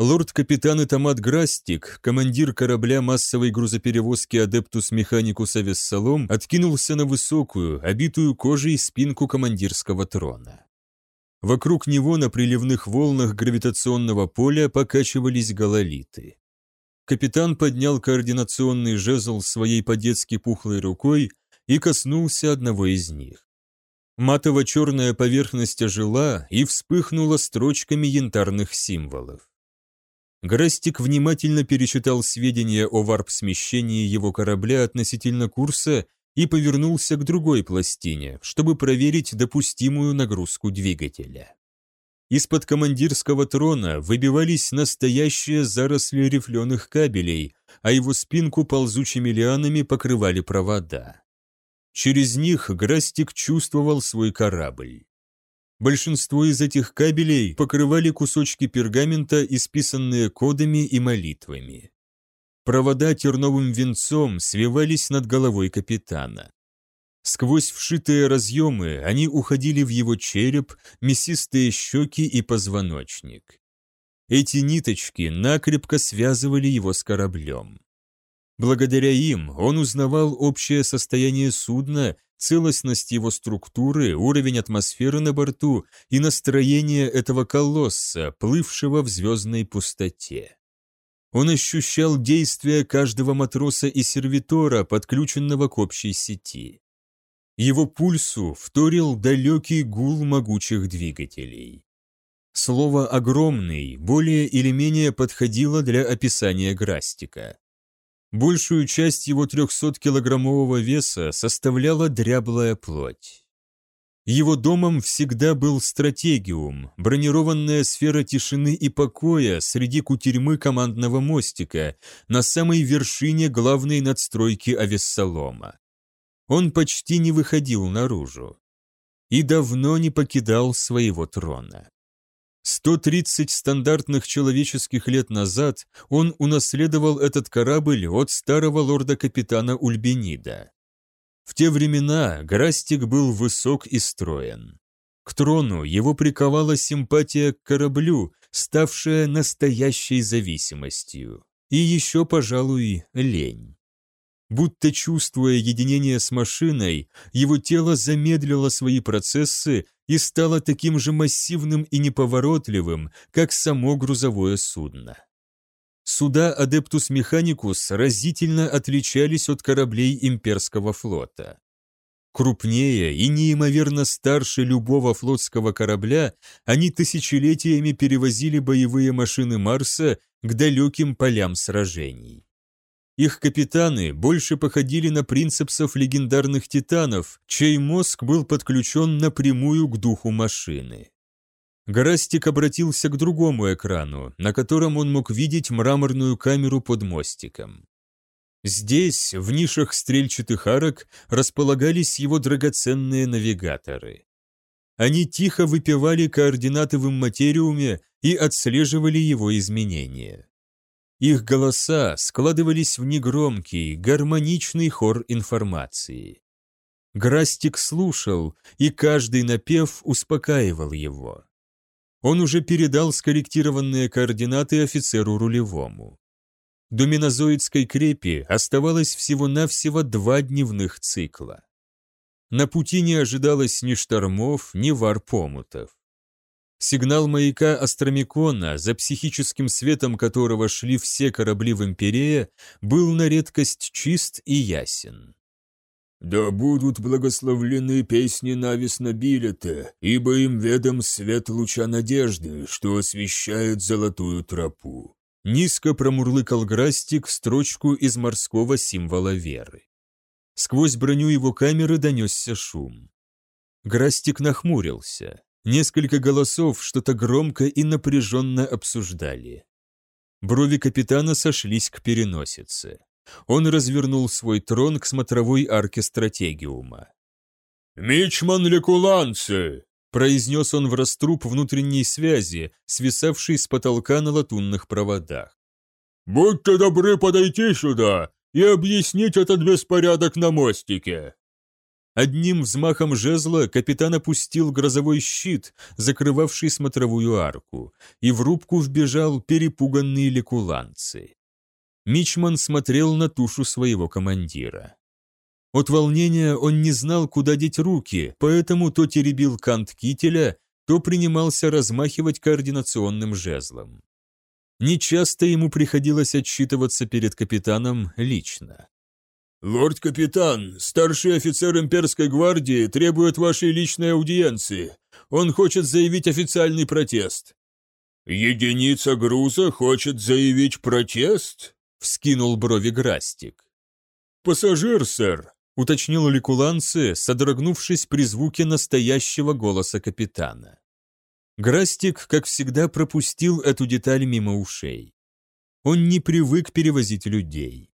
Лорд-капитан Этамат Грастик, командир корабля массовой грузоперевозки Адептус Механикус Авессалом, откинулся на высокую, обитую кожей спинку командирского трона. Вокруг него на приливных волнах гравитационного поля покачивались гололиты. Капитан поднял координационный жезл своей по-детски пухлой рукой и коснулся одного из них. Матово-черная поверхность ожила и вспыхнула строчками янтарных символов. Грастик внимательно перечитал сведения о варп-смещении его корабля относительно курса и повернулся к другой пластине, чтобы проверить допустимую нагрузку двигателя. Из-под командирского трона выбивались настоящие заросли рифленых кабелей, а его спинку ползучими лианами покрывали провода. Через них Грастик чувствовал свой корабль. Большинство из этих кабелей покрывали кусочки пергамента, исписанные кодами и молитвами. Провода терновым венцом свивались над головой капитана. Сквозь вшитые разъемы они уходили в его череп, мясистые щеки и позвоночник. Эти ниточки накрепко связывали его с кораблем. Благодаря им он узнавал общее состояние судна целостность его структуры, уровень атмосферы на борту и настроение этого колосса, плывшего в звездной пустоте. Он ощущал действия каждого матроса и сервитора, подключенного к общей сети. Его пульсу вторил далекий гул могучих двигателей. Слово «огромный» более или менее подходило для описания Грастика. Большую часть его 300-килограммового веса составляла дряблая плоть. Его домом всегда был стратегиум, бронированная сфера тишины и покоя среди кутерьмы командного мостика на самой вершине главной надстройки Авессалома. Он почти не выходил наружу и давно не покидал своего трона. 130 стандартных человеческих лет назад он унаследовал этот корабль от старого лорда-капитана Ульбенида. В те времена Грастик был высок и строен. К трону его приковала симпатия к кораблю, ставшая настоящей зависимостью. И еще, пожалуй, лень. Будто чувствуя единение с машиной, его тело замедлило свои процессы и стало таким же массивным и неповоротливым, как само грузовое судно. Суда Адептус Механикус разительно отличались от кораблей имперского флота. Крупнее и неимоверно старше любого флотского корабля, они тысячелетиями перевозили боевые машины Марса к далеким полям сражений. Их капитаны больше походили на принцепсов легендарных титанов, чей мозг был подключен напрямую к духу машины. Гарастик обратился к другому экрану, на котором он мог видеть мраморную камеру под мостиком. Здесь, в нишах стрельчатых арок, располагались его драгоценные навигаторы. Они тихо выпивали координаты в имматериуме и отслеживали его изменения. Их голоса складывались в негромкий, гармоничный хор информации. Грастик слушал, и каждый напев успокаивал его. Он уже передал скорректированные координаты офицеру рулевому. До минозоидской крепи оставалось всего-навсего два дневных цикла. На пути не ожидалось ни штормов, ни варпомутов. Сигнал маяка Астромикона, за психическим светом которого шли все корабли в Империи, был на редкость чист и ясен. «Да будут благословлены песни Навис Набилета, ибо им ведом свет луча надежды, что освещает золотую тропу». Низко промурлыкал Грастик строчку из морского символа веры. Сквозь броню его камеры донесся шум. Грастик нахмурился. Несколько голосов что-то громко и напряженно обсуждали. Брови капитана сошлись к переносице. Он развернул свой трон к смотровой арке стратегиума. «Мичман Лекуланцы!» произнес он в раструб внутренней связи, свисавшей с потолка на латунных проводах. «Будьте добры подойти сюда и объяснить этот беспорядок на мостике!» Одним взмахом жезла капитан опустил грозовой щит, закрывавший смотровую арку, и в рубку вбежал перепуганные лекуланцы. Мичман смотрел на тушу своего командира. От волнения он не знал, куда деть руки, поэтому то теребил кант кителя, то принимался размахивать координационным жезлом. Нечасто ему приходилось отчитываться перед капитаном лично. «Лорд-капитан, старший офицер имперской гвардии требует вашей личной аудиенции. Он хочет заявить официальный протест». «Единица груза хочет заявить протест?» — вскинул брови Грастик. «Пассажир, сэр», — уточнил Ликуланце, содрогнувшись при звуке настоящего голоса капитана. Грастик, как всегда, пропустил эту деталь мимо ушей. Он не привык перевозить людей.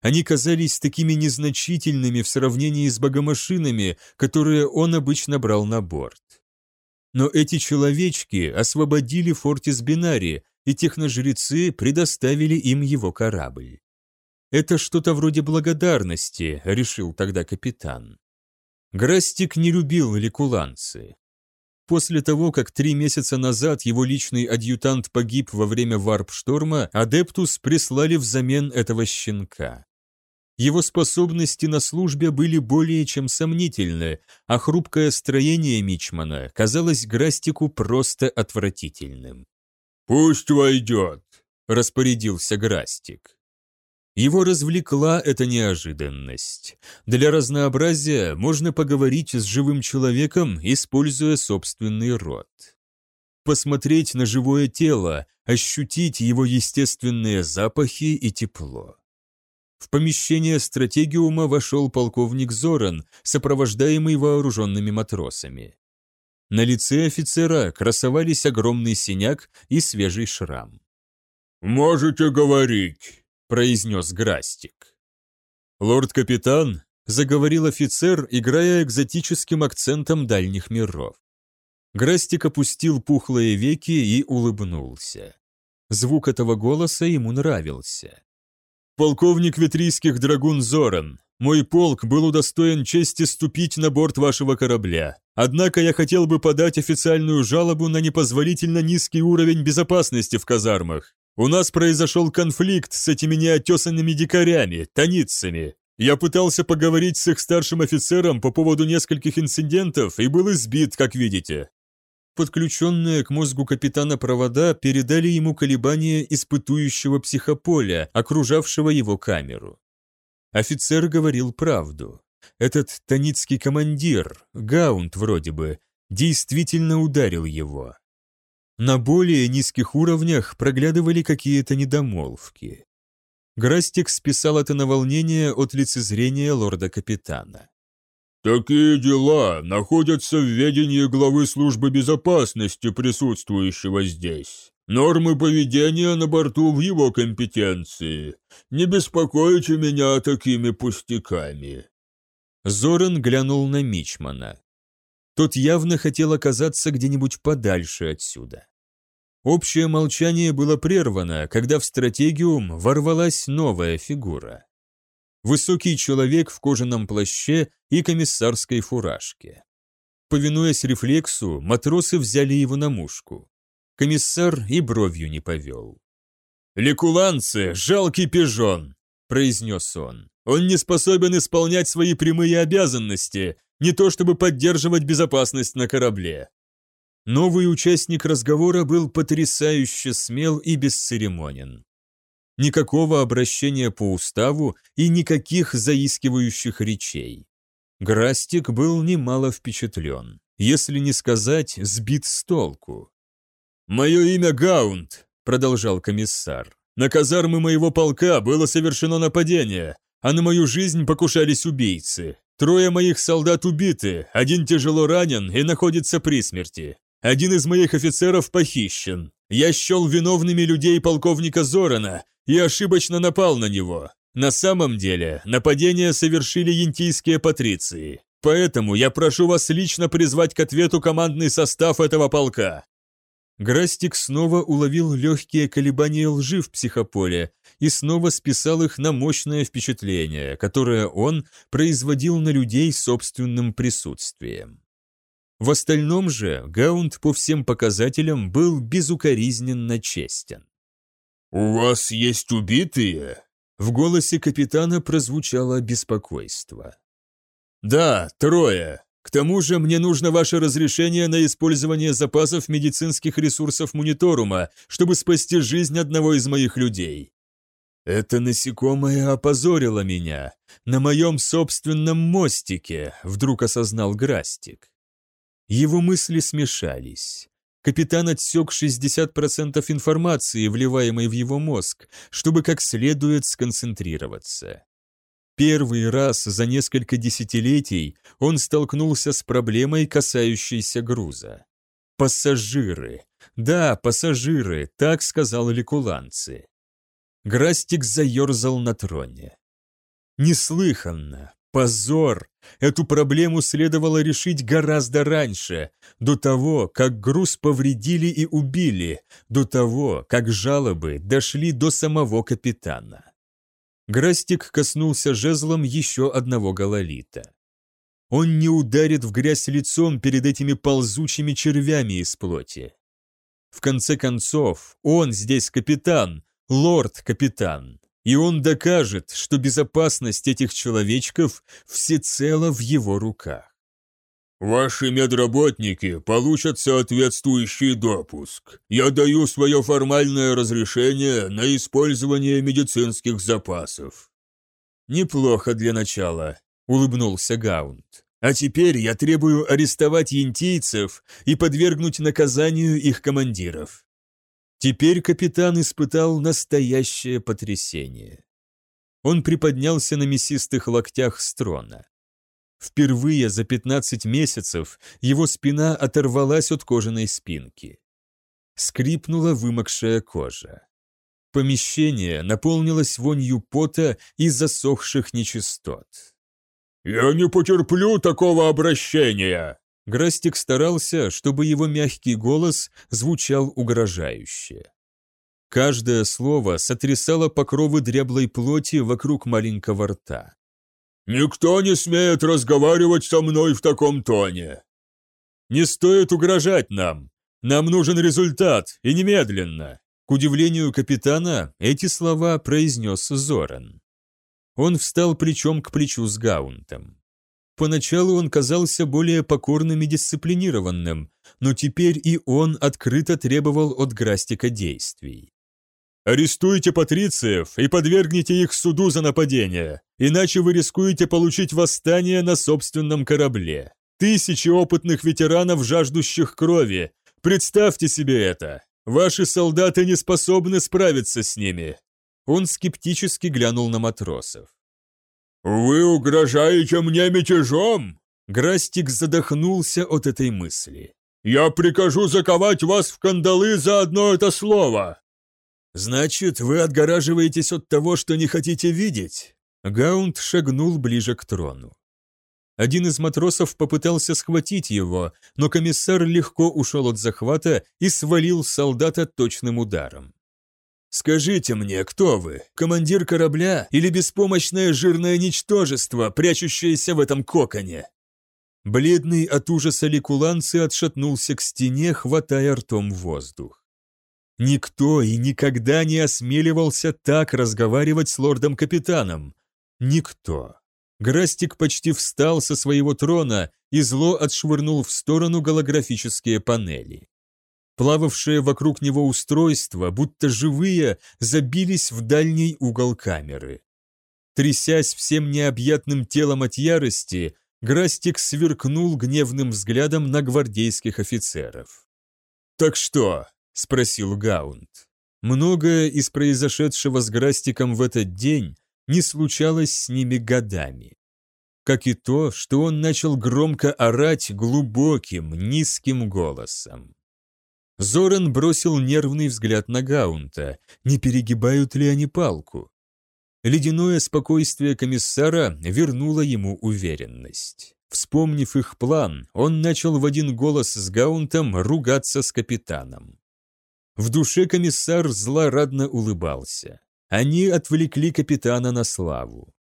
Они казались такими незначительными в сравнении с богомашинами, которые он обычно брал на борт. Но эти человечки освободили Фортис Бинари, и техножрецы предоставили им его корабль. Это что-то вроде благодарности, решил тогда капитан. Грастик не любил ликуланцы. После того, как три месяца назад его личный адъютант погиб во время варп-шторма, Адептус прислали взамен этого щенка. Его способности на службе были более чем сомнительны, а хрупкое строение Мичмана казалось Грастику просто отвратительным. «Пусть войдет», — распорядился Грастик. Его развлекла эта неожиданность. Для разнообразия можно поговорить с живым человеком, используя собственный рот. Посмотреть на живое тело, ощутить его естественные запахи и тепло. В помещение стратегиума вошел полковник Зоран, сопровождаемый вооруженными матросами. На лице офицера красовались огромный синяк и свежий шрам. «Можете говорить», — произнес Грастик. «Лорд-капитан», — заговорил офицер, играя экзотическим акцентом дальних миров. Грастик опустил пухлые веки и улыбнулся. Звук этого голоса ему нравился. «Полковник ветрийских драгун Зоран, мой полк был удостоен чести ступить на борт вашего корабля. Однако я хотел бы подать официальную жалобу на непозволительно низкий уровень безопасности в казармах. У нас произошел конфликт с этими неотесанными дикарями, таницами. Я пытался поговорить с их старшим офицером по поводу нескольких инцидентов и был избит, как видите подключенные к мозгу капитана провода передали ему колебания испытующего психополя, окружавшего его камеру. Офицер говорил правду. Этот таницкий командир, Гаунт вроде бы, действительно ударил его. На более низких уровнях проглядывали какие-то недомолвки. Грастик списал это на волнение от лицезрения лорда-капитана. Такие дела находятся в ведении главы службы безопасности, присутствующего здесь. Нормы поведения на борту в его компетенции. Не беспокойте меня такими пустяками». Зоран глянул на Мичмана. Тот явно хотел оказаться где-нибудь подальше отсюда. Общее молчание было прервано, когда в стратегиум ворвалась новая фигура высокий человек в кожаном плаще и комиссарской фуражке. Повинуясь рефлексу, матросы взяли его на мушку. Комиссар и бровью не повел. «Лекуланцы, жалкий пижон!» – произнес он. «Он не способен исполнять свои прямые обязанности, не то чтобы поддерживать безопасность на корабле». Новый участник разговора был потрясающе смел и бесцеремонен никакого обращения по уставу и никаких заискивающих речей. Грастик был немало впечатлен, если не сказать сбит с толку. «Мое имя Гаунд», — продолжал комиссар. «На казармы моего полка было совершено нападение, а на мою жизнь покушались убийцы. Трое моих солдат убиты, один тяжело ранен и находится при смерти. Один из моих офицеров похищен. Я счел виновными людей полковника Зорана и ошибочно напал на него. На самом деле, нападение совершили янтийские патриции. Поэтому я прошу вас лично призвать к ответу командный состав этого полка». Грастик снова уловил легкие колебания лжи в психополе и снова списал их на мощное впечатление, которое он производил на людей собственным присутствием. В остальном же Гаунд по всем показателям был безукоризненно честен. «У вас есть убитые?» В голосе капитана прозвучало беспокойство. «Да, трое. К тому же мне нужно ваше разрешение на использование запасов медицинских ресурсов мониторума, чтобы спасти жизнь одного из моих людей». «Это насекомое опозорило меня. На моем собственном мостике», — вдруг осознал Грастик. Его мысли смешались. Капитан отсек 60% информации, вливаемой в его мозг, чтобы как следует сконцентрироваться. Первый раз за несколько десятилетий он столкнулся с проблемой, касающейся груза. Пассажиры. Да, пассажиры, так сказал ликуланцы. Грастик заерзал на троне. Неслыханно, Позор! Эту проблему следовало решить гораздо раньше, до того, как груз повредили и убили, до того, как жалобы дошли до самого капитана. Грастик коснулся жезлом еще одного гололита. Он не ударит в грязь лицом перед этими ползучими червями из плоти. В конце концов, он здесь капитан, лорд-капитан. И он докажет, что безопасность этих человечков всецело в его руках. «Ваши медработники получат соответствующий допуск. Я даю свое формальное разрешение на использование медицинских запасов». «Неплохо для начала», — улыбнулся Гаунд. «А теперь я требую арестовать янтийцев и подвергнуть наказанию их командиров. Теперь капитан испытал настоящее потрясение. Он приподнялся на мясистых локтях с трона. Впервые за 15 месяцев его спина оторвалась от кожаной спинки. Скрипнула вымокшая кожа. Помещение наполнилось вонью пота и засохших нечистот. «Я не потерплю такого обращения!» Грастик старался, чтобы его мягкий голос звучал угрожающе. Каждое слово сотрясало покровы дряблой плоти вокруг маленького рта. «Никто не смеет разговаривать со мной в таком тоне!» «Не стоит угрожать нам! Нам нужен результат, и немедленно!» К удивлению капитана, эти слова произнес Зоран. Он встал плечом к плечу с Гаунтом. Поначалу он казался более покорным и дисциплинированным, но теперь и он открыто требовал от Грастика действий. «Арестуйте патрициев и подвергните их суду за нападение, иначе вы рискуете получить восстание на собственном корабле. Тысячи опытных ветеранов, жаждущих крови. Представьте себе это. Ваши солдаты не способны справиться с ними». Он скептически глянул на матросов. «Вы угрожаете мне мятежом?» Грастик задохнулся от этой мысли. «Я прикажу заковать вас в кандалы за одно это слово!» «Значит, вы отгораживаетесь от того, что не хотите видеть?» Гаунд шагнул ближе к трону. Один из матросов попытался схватить его, но комиссар легко ушел от захвата и свалил солдата точным ударом. «Скажите мне, кто вы? Командир корабля или беспомощное жирное ничтожество, прячущееся в этом коконе?» Бледный от ужаса ликуланцы отшатнулся к стене, хватая ртом воздух. Никто и никогда не осмеливался так разговаривать с лордом-капитаном. Никто. Грастик почти встал со своего трона и зло отшвырнул в сторону голографические панели. Плававшие вокруг него устройства, будто живые, забились в дальний угол камеры. Трясясь всем необъятным телом от ярости, Грастик сверкнул гневным взглядом на гвардейских офицеров. «Так что?» – спросил Гаунд. Многое из произошедшего с Грастиком в этот день не случалось с ними годами. Как и то, что он начал громко орать глубоким, низким голосом. Зоран бросил нервный взгляд на Гаунта, не перегибают ли они палку. Ледяное спокойствие комиссара вернуло ему уверенность. Вспомнив их план, он начал в один голос с Гаунтом ругаться с капитаном. В душе комиссар злорадно улыбался. Они отвлекли капитана на славу.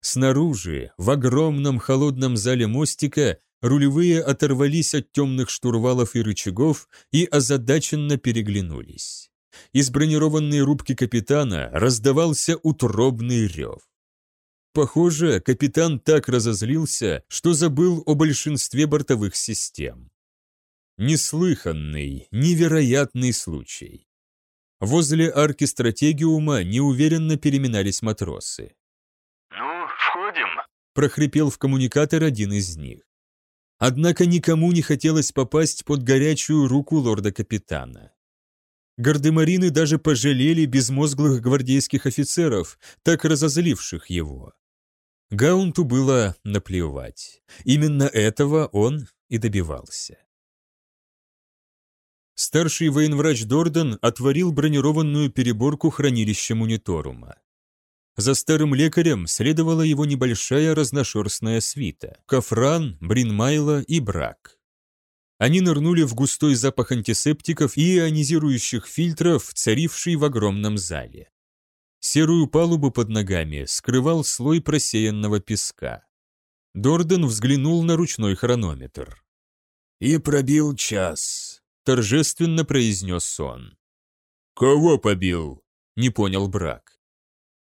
Снаружи, в огромном холодном зале мостика, рулевые оторвались от темных штурвалов и рычагов и озадаченно переглянулись. Из бронированной рубки капитана раздавался утробный рев. Похоже, капитан так разозлился, что забыл о большинстве бортовых систем. Неслыханный, невероятный случай. Возле арки стратегиума неуверенно переминались матросы. «Ну, входим», – прохрипел в коммуникатор один из них. Однако никому не хотелось попасть под горячую руку лорда-капитана. Гардемарины даже пожалели безмозглых гвардейских офицеров, так разозливших его. Гаунту было наплевать. Именно этого он и добивался. Старший военврач Дорден отворил бронированную переборку хранилища мониторума. За старым лекарем следовала его небольшая разношерстная свита – кафран, бринмайла и брак. Они нырнули в густой запах антисептиков и ионизирующих фильтров, царивший в огромном зале. Серую палубу под ногами скрывал слой просеянного песка. Дорден взглянул на ручной хронометр. «И пробил час», — торжественно произнес он. «Кого побил?» — не понял Брак.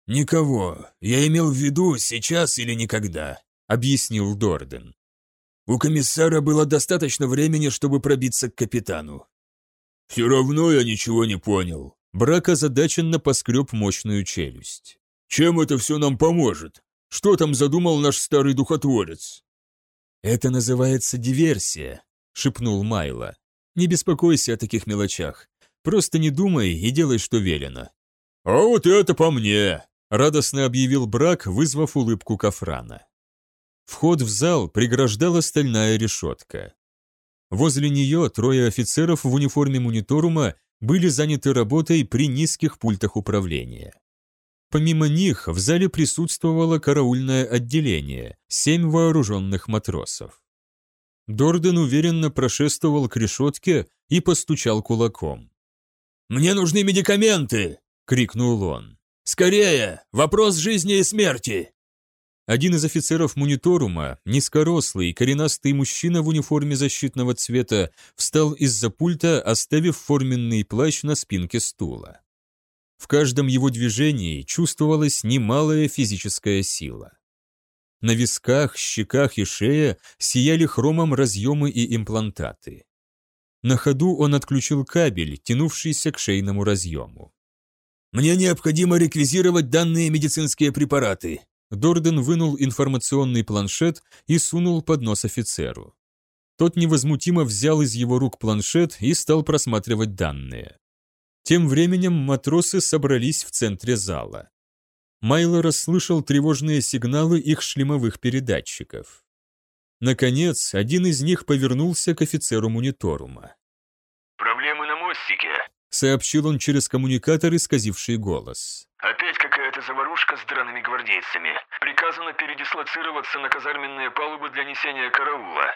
«Никого. Я имел в виду сейчас или никогда», — объяснил Дорден. У комиссара было достаточно времени, чтобы пробиться к капитану. «Все равно я ничего не понял». Брак озадаченно поскреб мощную челюсть. «Чем это все нам поможет? Что там задумал наш старый духотворец?» «Это называется диверсия», — шепнул Майло. «Не беспокойся о таких мелочах. Просто не думай и делай, что велено». «А вот это по мне!» — радостно объявил Брак, вызвав улыбку Кафрана. Вход в зал преграждала стальная решетка. Возле нее трое офицеров в униформе мониторума были заняты работой при низких пультах управления. Помимо них в зале присутствовало караульное отделение, семь вооруженных матросов. Дорден уверенно прошествовал к решетке и постучал кулаком. «Мне нужны медикаменты!» — крикнул он. «Скорее! Вопрос жизни и смерти!» Один из офицеров мониторума, низкорослый, коренастый мужчина в униформе защитного цвета, встал из-за пульта, оставив форменный плащ на спинке стула. В каждом его движении чувствовалась немалая физическая сила. На висках, щеках и шее сияли хромом разъемы и имплантаты. На ходу он отключил кабель, тянувшийся к шейному разъему. «Мне необходимо реквизировать данные медицинские препараты», Дорден вынул информационный планшет и сунул под нос офицеру. Тот невозмутимо взял из его рук планшет и стал просматривать данные. Тем временем матросы собрались в центре зала. Майло расслышал тревожные сигналы их шлемовых передатчиков. Наконец, один из них повернулся к офицеру мониторума. «Проблемы на мостике», — сообщил он через коммуникатор, исказивший голос. «Опять какая-то заварушка с драными гвардейцами. Приказано передислоцироваться на казарменные палубы для несения караула».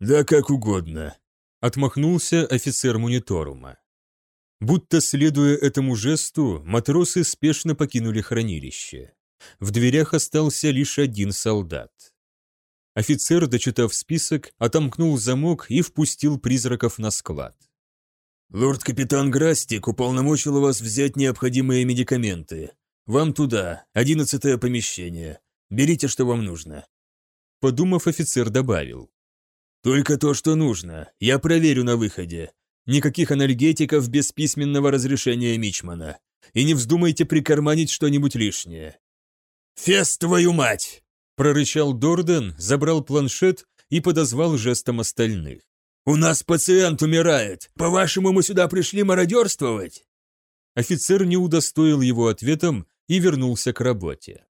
«Да как угодно», — отмахнулся офицер мониторума. Будто следуя этому жесту, матросы спешно покинули хранилище. В дверях остался лишь один солдат. Офицер, дочитав список, отомкнул замок и впустил призраков на склад. «Лорд-капитан Грастик уполномочил вас взять необходимые медикаменты. Вам туда, одиннадцатое помещение. Берите, что вам нужно». Подумав, офицер добавил. «Только то, что нужно. Я проверю на выходе. Никаких анальгетиков без письменного разрешения Мичмана. И не вздумайте прикарманить что-нибудь лишнее». «Фест, твою мать!» – прорычал Дорден, забрал планшет и подозвал жестом остальных. «У нас пациент умирает! По-вашему, мы сюда пришли мародерствовать?» Офицер не удостоил его ответом и вернулся к работе.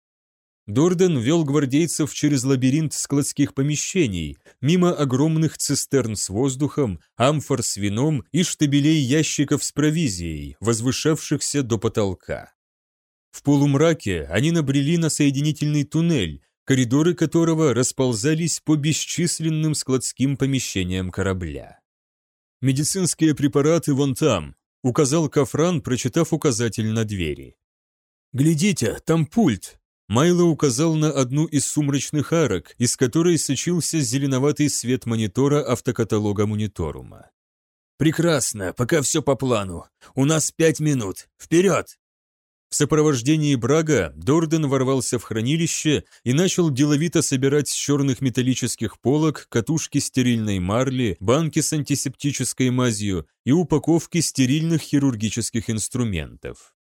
Дорден вел гвардейцев через лабиринт складских помещений, мимо огромных цистерн с воздухом, амфор с вином и штабелей ящиков с провизией, возвышавшихся до потолка. В полумраке они набрели на соединительный туннель, коридоры которого расползались по бесчисленным складским помещениям корабля. «Медицинские препараты вон там», — указал Кафран, прочитав указатель на двери. «Глядите, там пульт!» Майло указал на одну из сумрачных арок, из которой сочился зеленоватый свет монитора автокаталога мониторума. «Прекрасно, пока все по плану. У нас пять минут. Вперед!» В сопровождении Брага Дорден ворвался в хранилище и начал деловито собирать с черных металлических полок катушки стерильной марли, банки с антисептической мазью и упаковки стерильных хирургических инструментов.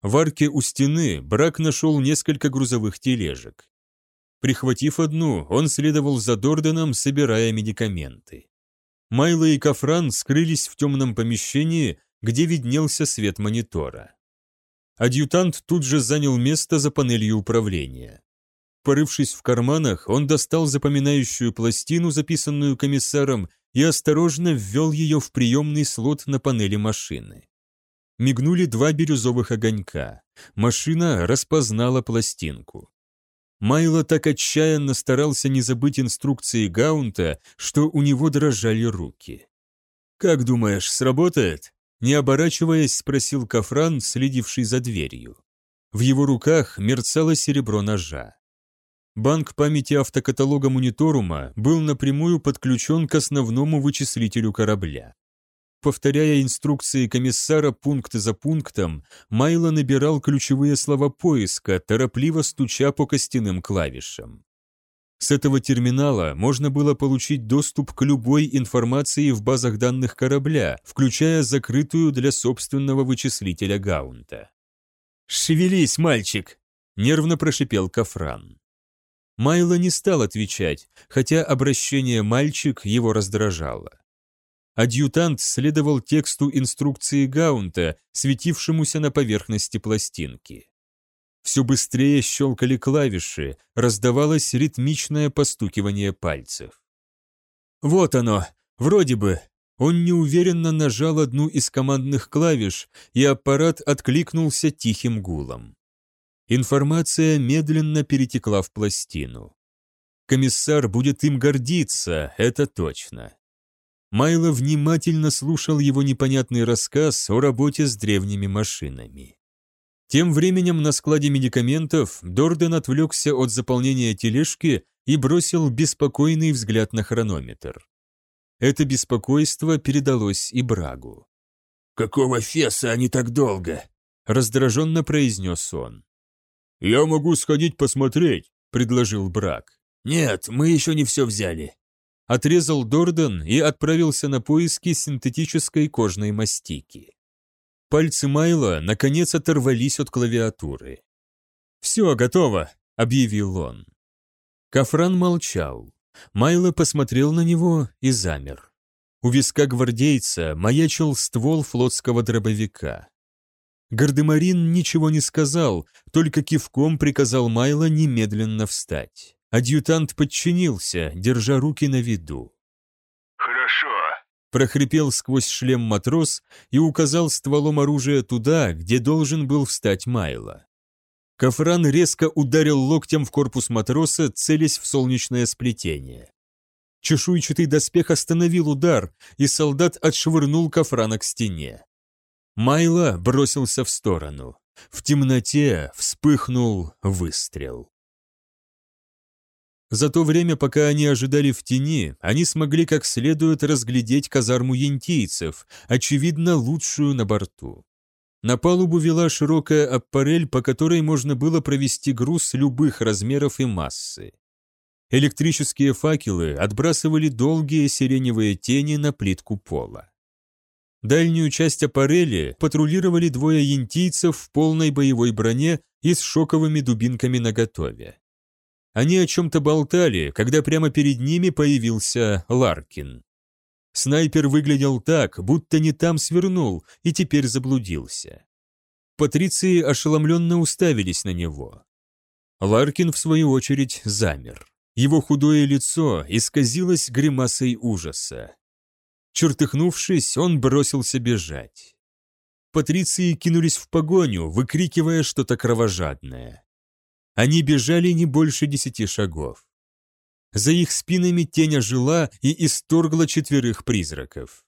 В арке у стены Брак нашел несколько грузовых тележек. Прихватив одну, он следовал за Дорденом, собирая медикаменты. Майло и Кафран скрылись в темном помещении, где виднелся свет монитора. Адъютант тут же занял место за панелью управления. Порывшись в карманах, он достал запоминающую пластину, записанную комиссаром, и осторожно ввел ее в приемный слот на панели машины. Мигнули два бирюзовых огонька. Машина распознала пластинку. Майло так отчаянно старался не забыть инструкции Гаунта, что у него дрожали руки. «Как думаешь, сработает?» Не оборачиваясь, спросил Кафран, следивший за дверью. В его руках мерцало серебро ножа. Банк памяти автокаталога мониторума был напрямую подключен к основному вычислителю корабля. Повторяя инструкции комиссара пункт за пунктом, Майло набирал ключевые слова поиска, торопливо стуча по костяным клавишам. С этого терминала можно было получить доступ к любой информации в базах данных корабля, включая закрытую для собственного вычислителя Гаунта. «Шевелись, мальчик!» – нервно прошипел Кафран. Майло не стал отвечать, хотя обращение «мальчик» его раздражало. Адъютант следовал тексту инструкции Гаунта, светившемуся на поверхности пластинки. Все быстрее щелкали клавиши, раздавалось ритмичное постукивание пальцев. Вот оно, вроде бы. Он неуверенно нажал одну из командных клавиш, и аппарат откликнулся тихим гулом. Информация медленно перетекла в пластину. Комиссар будет им гордиться, это точно. Майло внимательно слушал его непонятный рассказ о работе с древними машинами. Тем временем на складе медикаментов Дорден отвлекся от заполнения тележки и бросил беспокойный взгляд на хронометр. Это беспокойство передалось и Брагу. «Какого феса они так долго?» – раздраженно произнес он. «Я могу сходить посмотреть», – предложил Браг. «Нет, мы еще не все взяли». Отрезал Дорден и отправился на поиски синтетической кожной мастики. Пальцы Майла наконец оторвались от клавиатуры. «Все, готово», — объявил он. Кафран молчал. Майло посмотрел на него и замер. У виска гвардейца маячил ствол флотского дробовика. Гардемарин ничего не сказал, только кивком приказал Майло немедленно встать. Адъютант подчинился, держа руки на виду прохрипел сквозь шлем матрос и указал стволом оружия туда, где должен был встать Майло. Кафран резко ударил локтем в корпус матроса, целясь в солнечное сплетение. Чешуйчатый доспех остановил удар, и солдат отшвырнул Кафрана к стене. Майло бросился в сторону. В темноте вспыхнул выстрел. За то время, пока они ожидали в тени, они смогли как следует разглядеть казарму янтийцев, очевидно, лучшую на борту. На палубу вела широкая аппарель, по которой можно было провести груз любых размеров и массы. Электрические факелы отбрасывали долгие сиреневые тени на плитку пола. Дальнюю часть аппарели патрулировали двое янтийцев в полной боевой броне и с шоковыми дубинками наготове. Они о чем-то болтали, когда прямо перед ними появился Ларкин. Снайпер выглядел так, будто не там свернул и теперь заблудился. Патриции ошеломленно уставились на него. Ларкин, в свою очередь, замер. Его худое лицо исказилось гримасой ужаса. Чертыхнувшись, он бросился бежать. Патриции кинулись в погоню, выкрикивая что-то кровожадное. Они бежали не больше десяти шагов. За их спинами тень ожила и исторгла четверых призраков.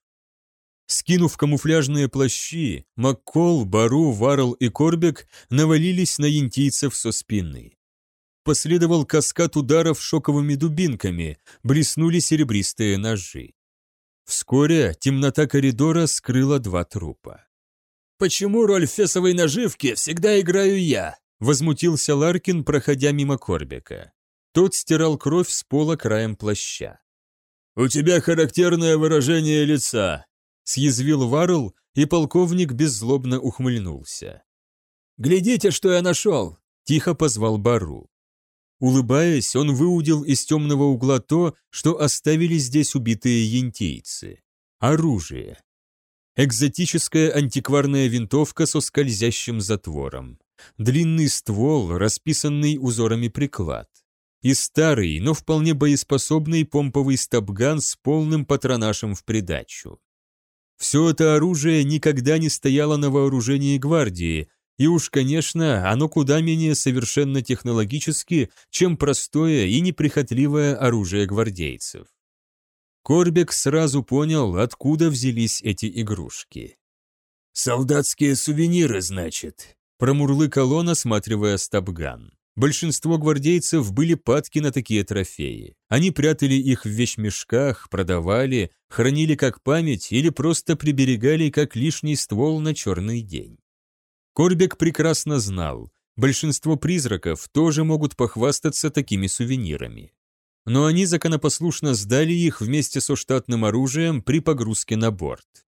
Скинув камуфляжные плащи, Маккол, Бару, Варл и Корбек навалились на янтийцев со спины. Последовал каскад ударов шоковыми дубинками, блеснули серебристые ножи. Вскоре темнота коридора скрыла два трупа. «Почему роль фесовой наживки всегда играю я?» Возмутился Ларкин, проходя мимо Корбека. Тот стирал кровь с пола краем плаща. «У тебя характерное выражение лица», — съязвил Варл, и полковник беззлобно ухмыльнулся. «Глядите, что я нашел!» — тихо позвал Бару. Улыбаясь, он выудил из темного угла то, что оставили здесь убитые янтейцы. Оружие. Экзотическая антикварная винтовка со скользящим затвором. Длинный ствол, расписанный узорами приклад. И старый, но вполне боеспособный помповый стабган с полным патронашем в придачу. Все это оружие никогда не стояло на вооружении гвардии, и уж, конечно, оно куда менее совершенно технологически, чем простое и неприхотливое оружие гвардейцев. Корбек сразу понял, откуда взялись эти игрушки. «Солдатские сувениры, значит», — промурлыкал он, осматривая стабган. Большинство гвардейцев были падки на такие трофеи. Они прятали их в вещмешках, продавали, хранили как память или просто приберегали как лишний ствол на черный день. Корбек прекрасно знал, большинство призраков тоже могут похвастаться такими сувенирами. Но они законопослушно сдали их вместе со штатным оружием при погрузке на борт.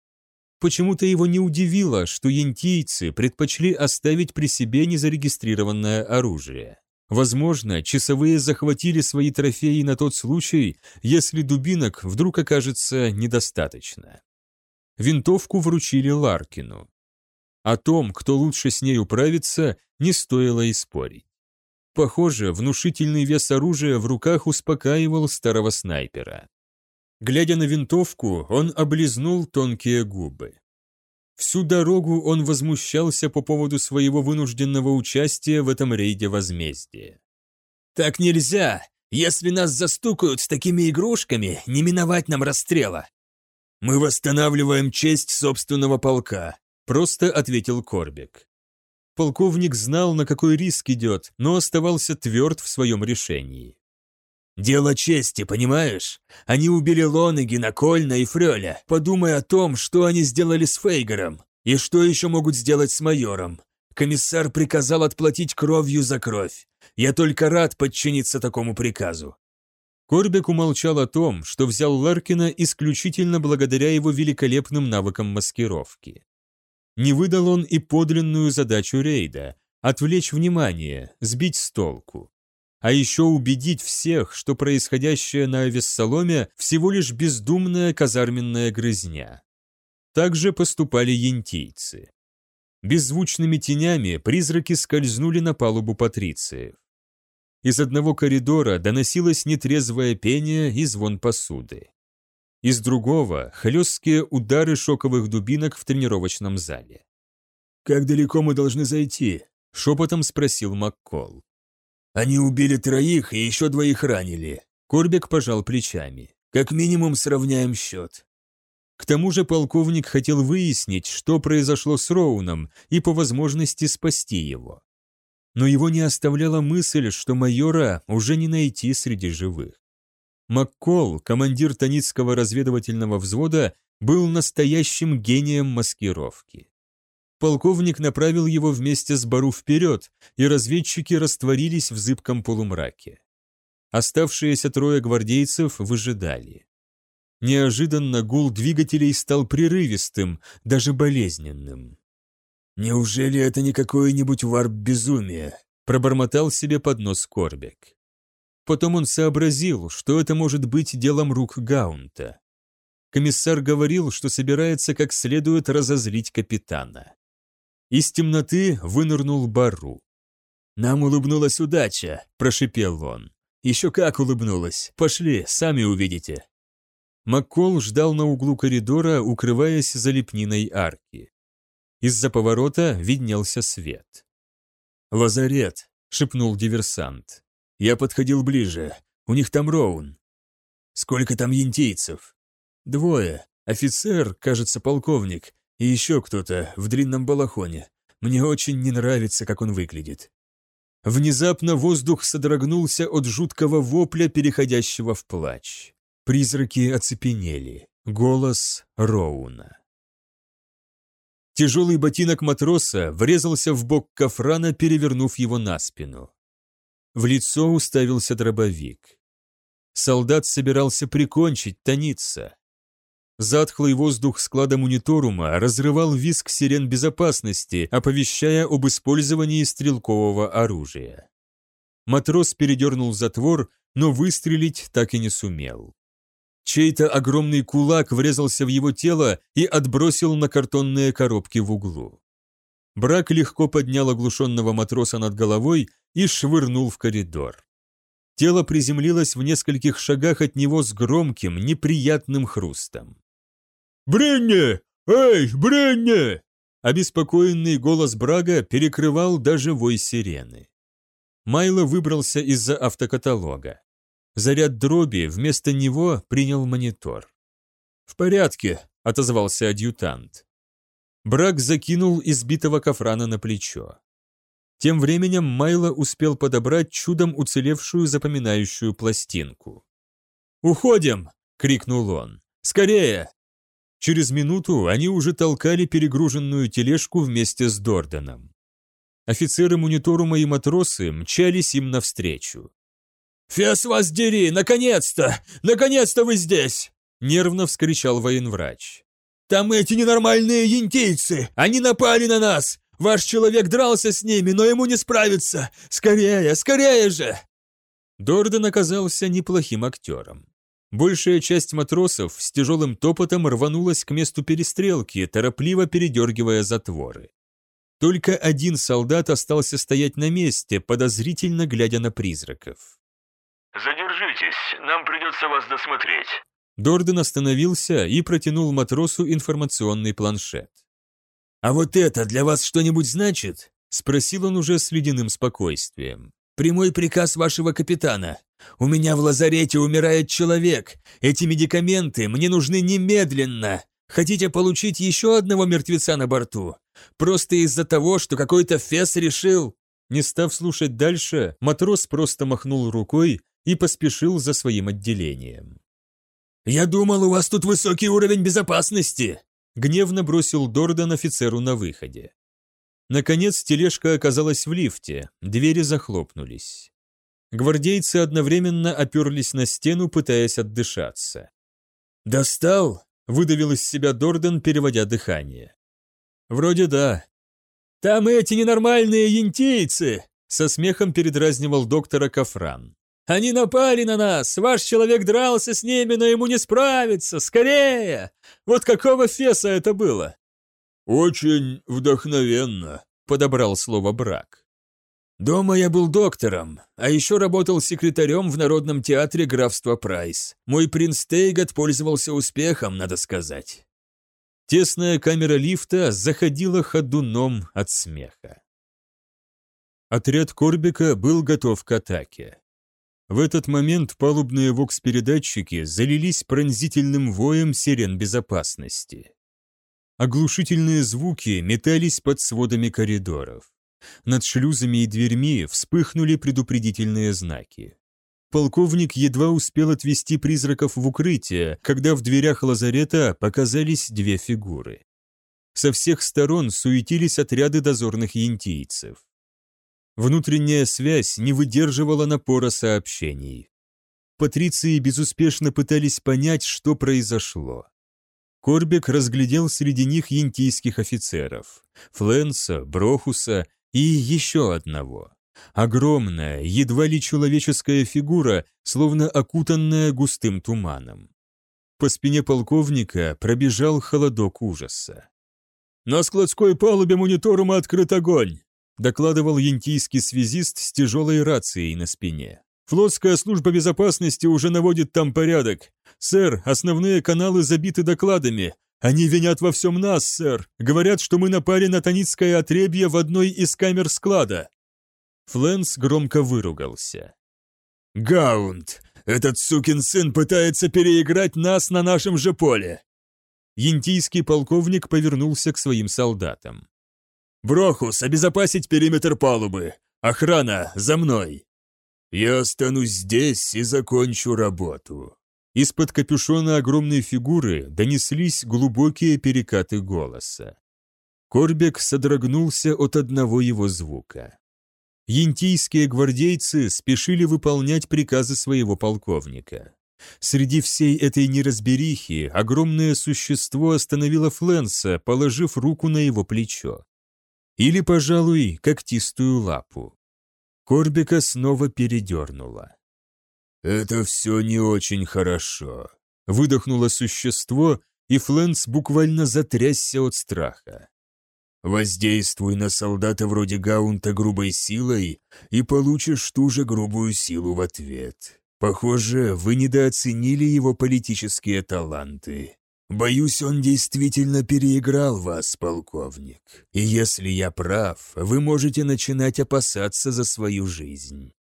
Почему-то его не удивило, что янтийцы предпочли оставить при себе незарегистрированное оружие. Возможно, часовые захватили свои трофеи на тот случай, если дубинок вдруг окажется недостаточно. Винтовку вручили Ларкину. О том, кто лучше с ней управится, не стоило и спорить. Похоже, внушительный вес оружия в руках успокаивал старого снайпера. Глядя на винтовку, он облизнул тонкие губы. Всю дорогу он возмущался по поводу своего вынужденного участия в этом рейде возмездия. «Так нельзя! Если нас застукают с такими игрушками, не миновать нам расстрела!» «Мы восстанавливаем честь собственного полка», Просто ответил Корбик. Полковник знал, на какой риск идет, но оставался тверд в своем решении. «Дело чести, понимаешь? Они убили Лонегина, Кольна и Фрёля, подумай о том, что они сделали с Фейгером, и что еще могут сделать с майором. Комиссар приказал отплатить кровью за кровь. Я только рад подчиниться такому приказу». Корбек умолчал о том, что взял Ларкина исключительно благодаря его великолепным навыкам маскировки. Не выдал он и подлинную задачу рейда – отвлечь внимание, сбить с толку. А еще убедить всех, что происходящее на Авессаломе всего лишь бездумная казарменная грызня. Так же поступали янтийцы. Беззвучными тенями призраки скользнули на палубу патрициев. Из одного коридора доносилось нетрезвое пение и звон посуды. Из другого – хлесткие удары шоковых дубинок в тренировочном зале. «Как далеко мы должны зайти?» – шепотом спросил Маккол. «Они убили троих и еще двоих ранили». Корбек пожал плечами. «Как минимум сравняем счет». К тому же полковник хотел выяснить, что произошло с Роуном, и по возможности спасти его. Но его не оставляла мысль, что майора уже не найти среди живых. Маккол, командир Таницкого разведывательного взвода, был настоящим гением маскировки. Полковник направил его вместе с Бару вперед, и разведчики растворились в зыбком полумраке. Оставшиеся трое гвардейцев выжидали. Неожиданно гул двигателей стал прерывистым, даже болезненным. «Неужели это не какое-нибудь варп-безумие?» пробормотал себе под нос Корбек. Потом он сообразил, что это может быть делом рук Гаунта. Комиссар говорил, что собирается как следует разозлить капитана. Из темноты вынырнул Бару. «Нам улыбнулась удача», – прошипел он. «Еще как улыбнулась. Пошли, сами увидите». Маккол ждал на углу коридора, укрываясь за лепниной арки. Из-за поворота виднелся свет. «Лазарет», — шепнул диверсант. Я подходил ближе. У них там Роун. Сколько там янтийцев? Двое. Офицер, кажется, полковник, и еще кто-то в длинном балахоне. Мне очень не нравится, как он выглядит». Внезапно воздух содрогнулся от жуткого вопля, переходящего в плач. Призраки оцепенели. Голос Роуна. Тяжелый ботинок матроса врезался в бок Кафрана, перевернув его на спину. В лицо уставился дробовик. Солдат собирался прикончить Таница. Затхлый воздух склада мониторума разрывал визг сирен безопасности, оповещая об использовании стрелкового оружия. Матрос передернул затвор, но выстрелить так и не сумел. Чей-то огромный кулак врезался в его тело и отбросил на картонные коробки в углу. Брак легко поднял оглушенного матроса над головой и швырнул в коридор. Тело приземлилось в нескольких шагах от него с громким, неприятным хрустом. «Бренни! Эй, Бренни!» Обеспокоенный голос Брага перекрывал даже вой сирены. Майло выбрался из-за автокаталога. Заряд дроби вместо него принял монитор. «В порядке», — отозвался адъютант. Браг закинул избитого кафрана на плечо. Тем временем Майло успел подобрать чудом уцелевшую запоминающую пластинку. «Уходим!» — крикнул он. «Скорее!» Через минуту они уже толкали перегруженную тележку вместе с Дорданом. Офицеры мониторума и матросы мчались им навстречу. «Фес вас дери! Наконец-то! Наконец-то вы здесь!» Нервно вскричал военврач. «Там эти ненормальные янтийцы! Они напали на нас! Ваш человек дрался с ними, но ему не справиться! Скорее, скорее же!» Дорден оказался неплохим актером. Большая часть матросов с тяжелым топотом рванулась к месту перестрелки, торопливо передергивая затворы. Только один солдат остался стоять на месте, подозрительно глядя на призраков. «Задержитесь, нам придется вас досмотреть». Дорден остановился и протянул матросу информационный планшет. «А вот это для вас что-нибудь значит?» – спросил он уже с ледяным спокойствием. Прямой приказ вашего капитана. У меня в лазарете умирает человек. Эти медикаменты мне нужны немедленно. Хотите получить еще одного мертвеца на борту? Просто из-за того, что какой-то фес решил...» Не став слушать дальше, матрос просто махнул рукой и поспешил за своим отделением. «Я думал, у вас тут высокий уровень безопасности!» Гневно бросил Дордан офицеру на выходе. Наконец тележка оказалась в лифте, двери захлопнулись. Гвардейцы одновременно оперлись на стену, пытаясь отдышаться. «Достал?» – выдавил из себя Дорден, переводя дыхание. «Вроде да». «Там эти ненормальные янтийцы!» – со смехом передразнивал доктора Кафран. «Они напали на нас! Ваш человек дрался с ними, но ему не справиться! Скорее! Вот какого феса это было!» «Очень вдохновенно», — подобрал слово Брак. «Дома я был доктором, а еще работал секретарем в Народном театре графства Прайс. Мой принц Тейгот пользовался успехом, надо сказать». Тесная камера лифта заходила ходуном от смеха. Отряд Корбика был готов к атаке. В этот момент палубные вокс-передатчики залились пронзительным воем сирен безопасности. Оглушительные звуки метались под сводами коридоров. Над шлюзами и дверьми вспыхнули предупредительные знаки. Полковник едва успел отвести призраков в укрытие, когда в дверях лазарета показались две фигуры. Со всех сторон суетились отряды дозорных янтийцев. Внутренняя связь не выдерживала напора сообщений. Патриции безуспешно пытались понять, что произошло. Корбек разглядел среди них янтийских офицеров, Фленса, Брохуса и еще одного. Огромная, едва ли человеческая фигура, словно окутанная густым туманом. По спине полковника пробежал холодок ужаса. «На складской палубе мониторума открыт огонь!» докладывал янтийский связист с тяжелой рацией на спине. Флотская служба безопасности уже наводит там порядок. Сэр, основные каналы забиты докладами. Они винят во всем нас, сэр. Говорят, что мы напали на Таницкое отребье в одной из камер склада». Фленс громко выругался. «Гаунд! Этот сукин сын пытается переиграть нас на нашем же поле!» Янтийский полковник повернулся к своим солдатам. «Брохус, обезопасить периметр палубы! Охрана, за мной!» «Я останусь здесь и закончу работу». Из-под капюшона огромной фигуры донеслись глубокие перекаты голоса. Корбек содрогнулся от одного его звука. Янтийские гвардейцы спешили выполнять приказы своего полковника. Среди всей этой неразберихи огромное существо остановило Фленса, положив руку на его плечо. Или, пожалуй, когтистую лапу. Корбика снова передернуло. «Это все не очень хорошо», — выдохнуло существо, и Фленс буквально затрясся от страха. «Воздействуй на солдата вроде Гаунта грубой силой и получишь ту же грубую силу в ответ. Похоже, вы недооценили его политические таланты. Боюсь, он действительно переиграл вас, полковник. И если я прав, вы можете начинать опасаться за свою жизнь».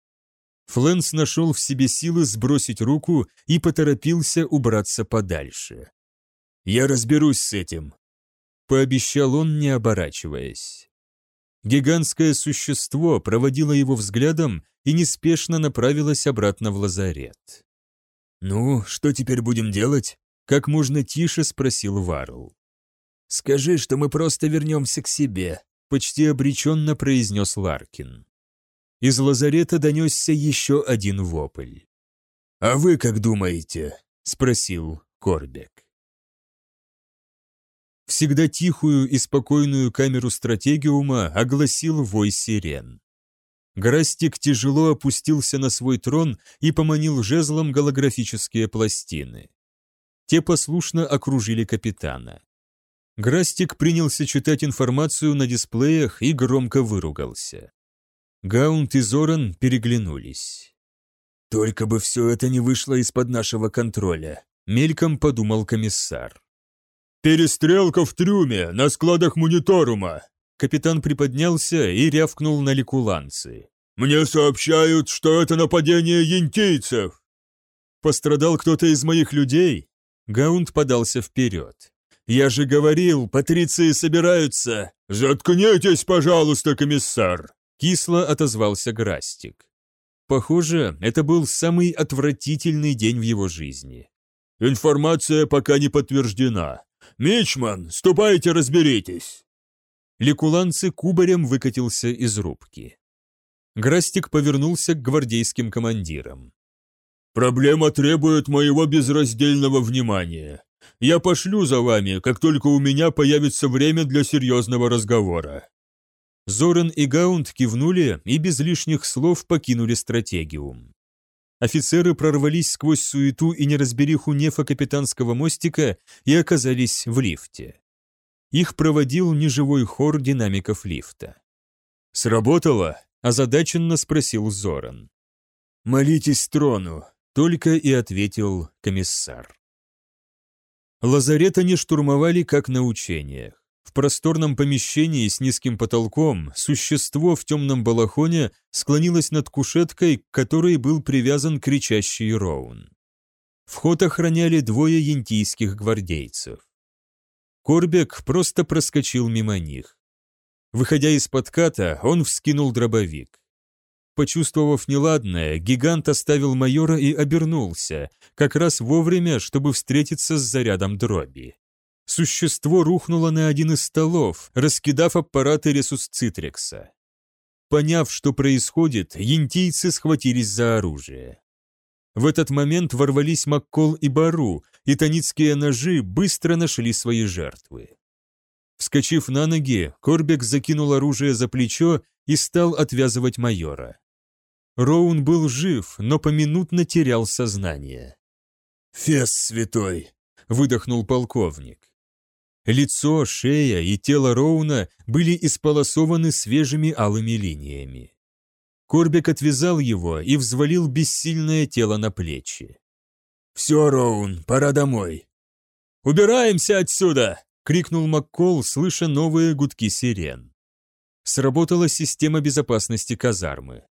Флэнс нашел в себе силы сбросить руку и поторопился убраться подальше. «Я разберусь с этим», — пообещал он, не оборачиваясь. Гигантское существо проводило его взглядом и неспешно направилась обратно в лазарет. «Ну, что теперь будем делать?» — как можно тише спросил Варл. «Скажи, что мы просто вернемся к себе», — почти обреченно произнес Ларкин. Из лазарета донесся еще один вопль. «А вы как думаете?» — спросил Корбек. Всегда тихую и спокойную камеру стратегиума огласил вой сирен. Грастик тяжело опустился на свой трон и поманил жезлом голографические пластины. Те послушно окружили капитана. Грастик принялся читать информацию на дисплеях и громко выругался. Гаунт и Зоран переглянулись. «Только бы все это не вышло из-под нашего контроля», — мельком подумал комиссар. «Перестрелка в трюме, на складах мониторума!» Капитан приподнялся и рявкнул на ликуланцы. «Мне сообщают, что это нападение янтийцев!» «Пострадал кто-то из моих людей?» Гаунд подался вперед. «Я же говорил, патриции собираются!» «Заткнитесь, пожалуйста, комиссар!» Кисло отозвался Грастик. Похоже, это был самый отвратительный день в его жизни. «Информация пока не подтверждена. Мичман, ступайте разберитесь!» Ликуланцы кубарем выкатился из рубки. Грастик повернулся к гвардейским командирам. «Проблема требует моего безраздельного внимания. Я пошлю за вами, как только у меня появится время для серьезного разговора». Зоран и Гаунд кивнули и без лишних слов покинули стратегиум. Офицеры прорвались сквозь суету и неразбериху нефа капитанского мостика и оказались в лифте. Их проводил неживой хор динамиков лифта. «Сработало?» – озадаченно спросил Зоран. «Молитесь трону», – только и ответил комиссар. Лазарет они штурмовали как на учениях. В просторном помещении с низким потолком существо в темном балахоне склонилось над кушеткой, к которой был привязан кричащий Роун. Вход охраняли двое янтийских гвардейцев. Корбек просто проскочил мимо них. Выходя из подката, он вскинул дробовик. Почувствовав неладное, гигант оставил майора и обернулся, как раз вовремя, чтобы встретиться с зарядом дроби. Существо рухнуло на один из столов, раскидав аппараты ресусцитрекса. Поняв, что происходит, янтийцы схватились за оружие. В этот момент ворвались Маккол и Бару, и таницкие ножи быстро нашли свои жертвы. Вскочив на ноги, Корбек закинул оружие за плечо и стал отвязывать майора. Роун был жив, но поминутно терял сознание. «Фес святой!» — выдохнул полковник. Лицо, шея и тело Роуна были исполосованы свежими алыми линиями. Корбек отвязал его и взвалил бессильное тело на плечи. «Все, Роун, пора домой». «Убираемся отсюда!» — крикнул Маккол, слыша новые гудки сирен. Сработала система безопасности казармы.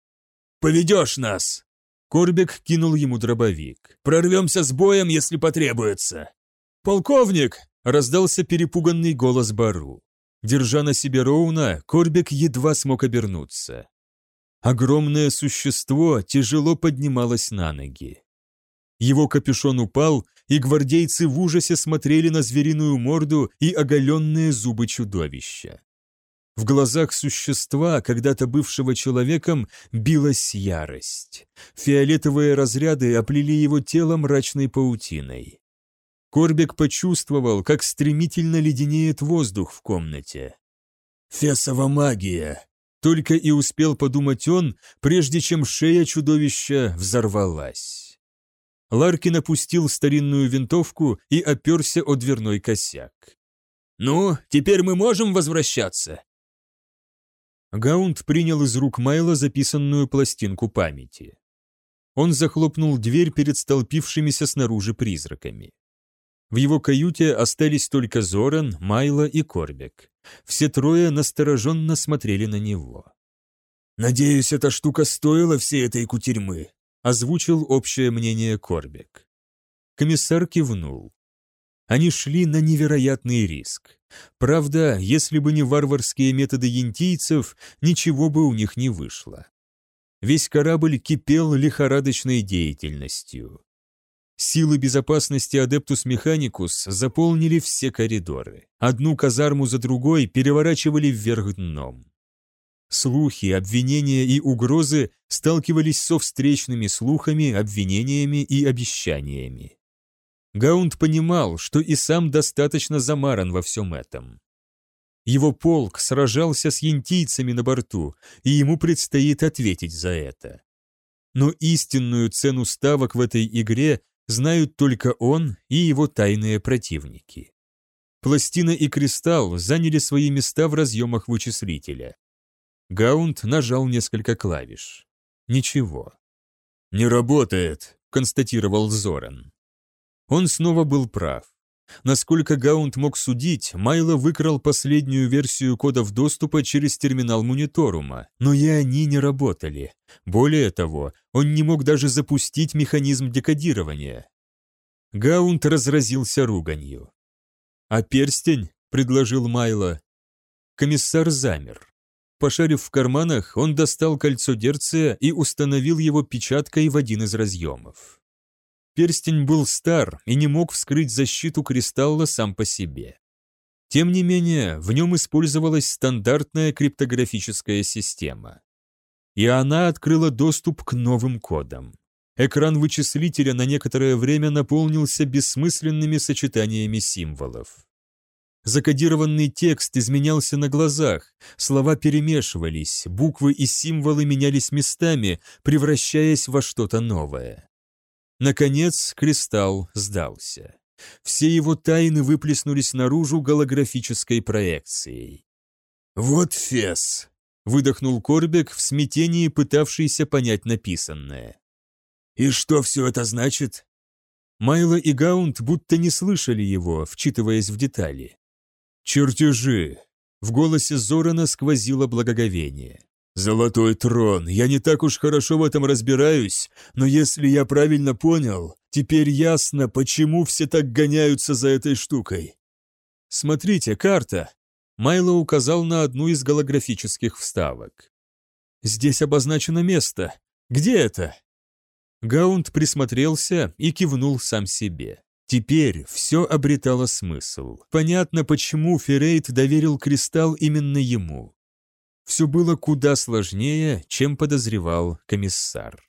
«Поведешь нас!» Корбек кинул ему дробовик. «Прорвемся с боем, если потребуется!» «Полковник!» — Раздался перепуганный голос Бару. Держа на себе Роуна, Корбек едва смог обернуться. Огромное существо тяжело поднималось на ноги. Его капюшон упал, и гвардейцы в ужасе смотрели на звериную морду и оголенные зубы чудовища. В глазах существа, когда-то бывшего человеком, билась ярость. Фиолетовые разряды оплели его тело мрачной паутиной. Корбек почувствовал, как стремительно леденеет воздух в комнате. «Фесова магия!» Только и успел подумать он, прежде чем шея чудовища взорвалась. Ларкин опустил старинную винтовку и оперся о дверной косяк. «Ну, теперь мы можем возвращаться?» Гаунд принял из рук Майла записанную пластинку памяти. Он захлопнул дверь перед столпившимися снаружи призраками. В его каюте остались только Зоран, Майло и Корбек. Все трое настороженно смотрели на него. «Надеюсь, эта штука стоила всей этой кутерьмы», озвучил общее мнение Корбек. Комиссар кивнул. Они шли на невероятный риск. Правда, если бы не варварские методы янтийцев, ничего бы у них не вышло. Весь корабль кипел лихорадочной деятельностью. Силы безопасности Адептус Механикус заполнили все коридоры. Одну казарму за другой переворачивали вверх дном. Слухи, обвинения и угрозы сталкивались со встречными слухами, обвинениями и обещаниями. Гаунд понимал, что и сам достаточно замаран во всем этом. Его полк сражался с янтийцами на борту, и ему предстоит ответить за это. Но истинную цену ставок в этой игре знают только он и его тайные противники. Пластина и кристалл заняли свои места в разъемах вычислителя. Гаунд нажал несколько клавиш. Ничего. «Не работает», — констатировал Зоран. Он снова был прав. Насколько Гаунд мог судить, Майло выкрал последнюю версию кодов доступа через терминал мониторума, но и они не работали. Более того, он не мог даже запустить механизм декодирования. Гаунд разразился руганью. «А перстень?» — предложил Майло. Комиссар замер. Пошарив в карманах, он достал кольцо Дерция и установил его печаткой в один из разъемов. Перстень был стар и не мог вскрыть защиту кристалла сам по себе. Тем не менее, в нем использовалась стандартная криптографическая система. И она открыла доступ к новым кодам. Экран вычислителя на некоторое время наполнился бессмысленными сочетаниями символов. Закодированный текст изменялся на глазах, слова перемешивались, буквы и символы менялись местами, превращаясь во что-то новое. Наконец кристалл сдался. Все его тайны выплеснулись наружу голографической проекцией. «Вот фес!» — выдохнул Корбек в смятении, пытавшийся понять написанное. «И что все это значит?» Майло и Гаунт будто не слышали его, вчитываясь в детали. «Чертежи!» — в голосе Зорана сквозило благоговение. «Золотой трон, я не так уж хорошо в этом разбираюсь, но если я правильно понял, теперь ясно, почему все так гоняются за этой штукой». «Смотрите, карта!» Майло указал на одну из голографических вставок. «Здесь обозначено место. Где это?» Гаунд присмотрелся и кивнул сам себе. Теперь все обретало смысл. Понятно, почему Феррейт доверил кристалл именно ему все было куда сложнее, чем подозревал комиссар.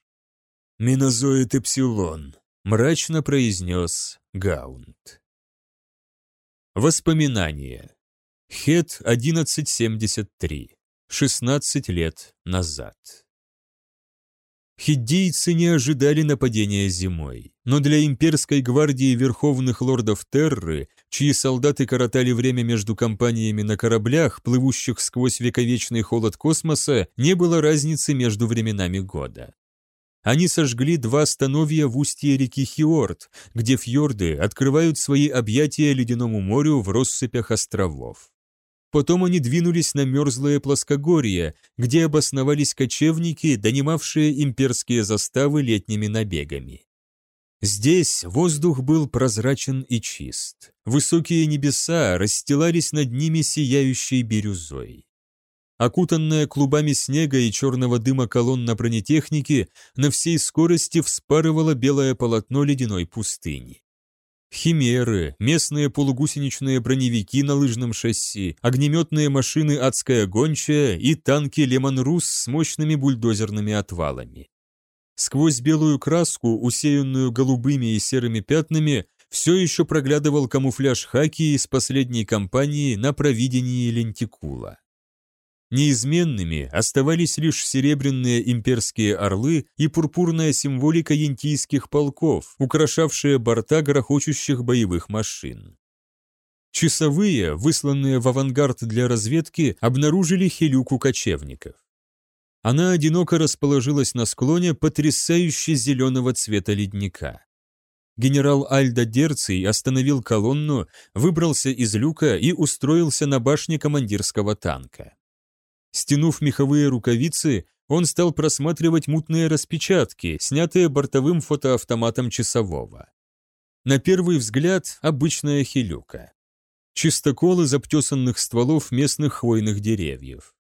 «Минозоид Эпсилон», — мрачно произнес Гаунд. Воспоминания. Хет 1173. 16 лет назад. Хиддийцы не ожидали нападения зимой, но для имперской гвардии верховных лордов Терры, чьи солдаты коротали время между компаниями на кораблях, плывущих сквозь вековечный холод космоса, не было разницы между временами года. Они сожгли два становья в устье реки Хиорд, где фьорды открывают свои объятия ледяному морю в россыпях островов. Потом они двинулись на мерзлое плоскогорье, где обосновались кочевники, донимавшие имперские заставы летними набегами. Здесь воздух был прозрачен и чист. Высокие небеса расстилались над ними сияющей бирюзой. Окутанная клубами снега и черного дыма колонна бронетехники на всей скорости вспарывала белое полотно ледяной пустыни. Химеры, местные полугусеничные броневики на лыжном шасси, огнеметные машины «Адская гончая» и танки «Лемон Рус» с мощными бульдозерными отвалами. Сквозь белую краску, усеянную голубыми и серыми пятнами, все еще проглядывал камуфляж хаки из последней кампании на провидении Лентикула. Неизменными оставались лишь серебряные имперские орлы и пурпурная символика янтийских полков, украшавшие борта грохочущих боевых машин. Часовые, высланные в авангард для разведки, обнаружили хелюку кочевников. Она одиноко расположилась на склоне потрясающе зеленого цвета ледника. Генерал Альда Дерций остановил колонну, выбрался из люка и устроился на башне командирского танка. Стянув меховые рукавицы, он стал просматривать мутные распечатки, снятые бортовым фотоавтоматом часового. На первый взгляд обычная хилюка. Чистокол из обтесанных стволов местных хвойных деревьев.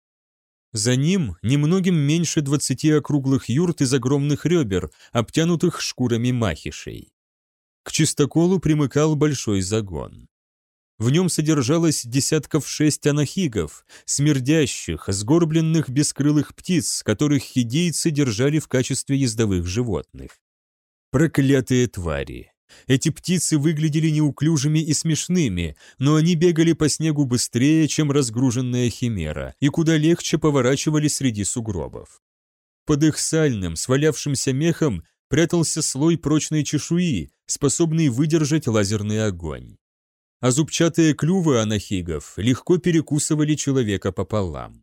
За ним немногим меньше двадцати округлых юрт из огромных ребер, обтянутых шкурами махишей. К чистоколу примыкал большой загон. В нем содержалось десятков шесть анахигов, смердящих, сгорбленных бескрылых птиц, которых хидейцы держали в качестве ездовых животных. Проклятые твари! Эти птицы выглядели неуклюжими и смешными, но они бегали по снегу быстрее, чем разгруженная химера, и куда легче поворачивали среди сугробов. Под их сальным, свалявшимся мехом прятался слой прочной чешуи, способный выдержать лазерный огонь а зубчатые клювы анахигов легко перекусывали человека пополам.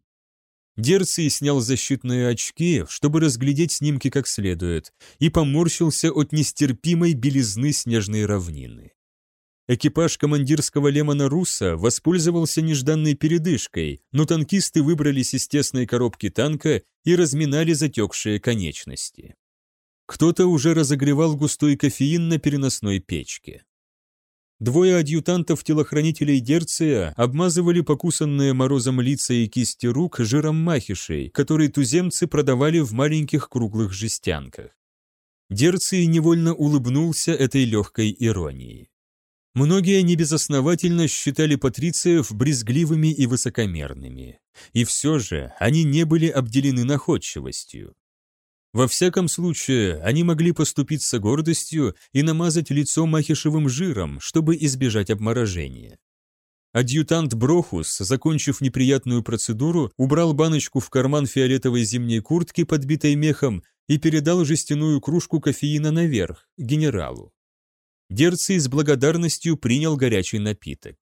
Дерций снял защитные очки, чтобы разглядеть снимки как следует, и поморщился от нестерпимой белизны снежной равнины. Экипаж командирского Лемона Руса воспользовался нежданной передышкой, но танкисты выбрались из тесной коробки танка и разминали затекшие конечности. Кто-то уже разогревал густой кофеин на переносной печке. Двое адъютантов-телохранителей Дерция обмазывали покусанные морозом лица и кисти рук жиром махишей, который туземцы продавали в маленьких круглых жестянках. Дерций невольно улыбнулся этой легкой иронии. Многие небезосновательно считали патрициев брезгливыми и высокомерными. И все же они не были обделены находчивостью. Во всяком случае, они могли поступиться гордостью и намазать лицо махишевым жиром, чтобы избежать обморожения. Адъютант Брохус, закончив неприятную процедуру, убрал баночку в карман фиолетовой зимней куртки, подбитой мехом, и передал жестяную кружку кофеина наверх, генералу. Дерций с благодарностью принял горячий напиток.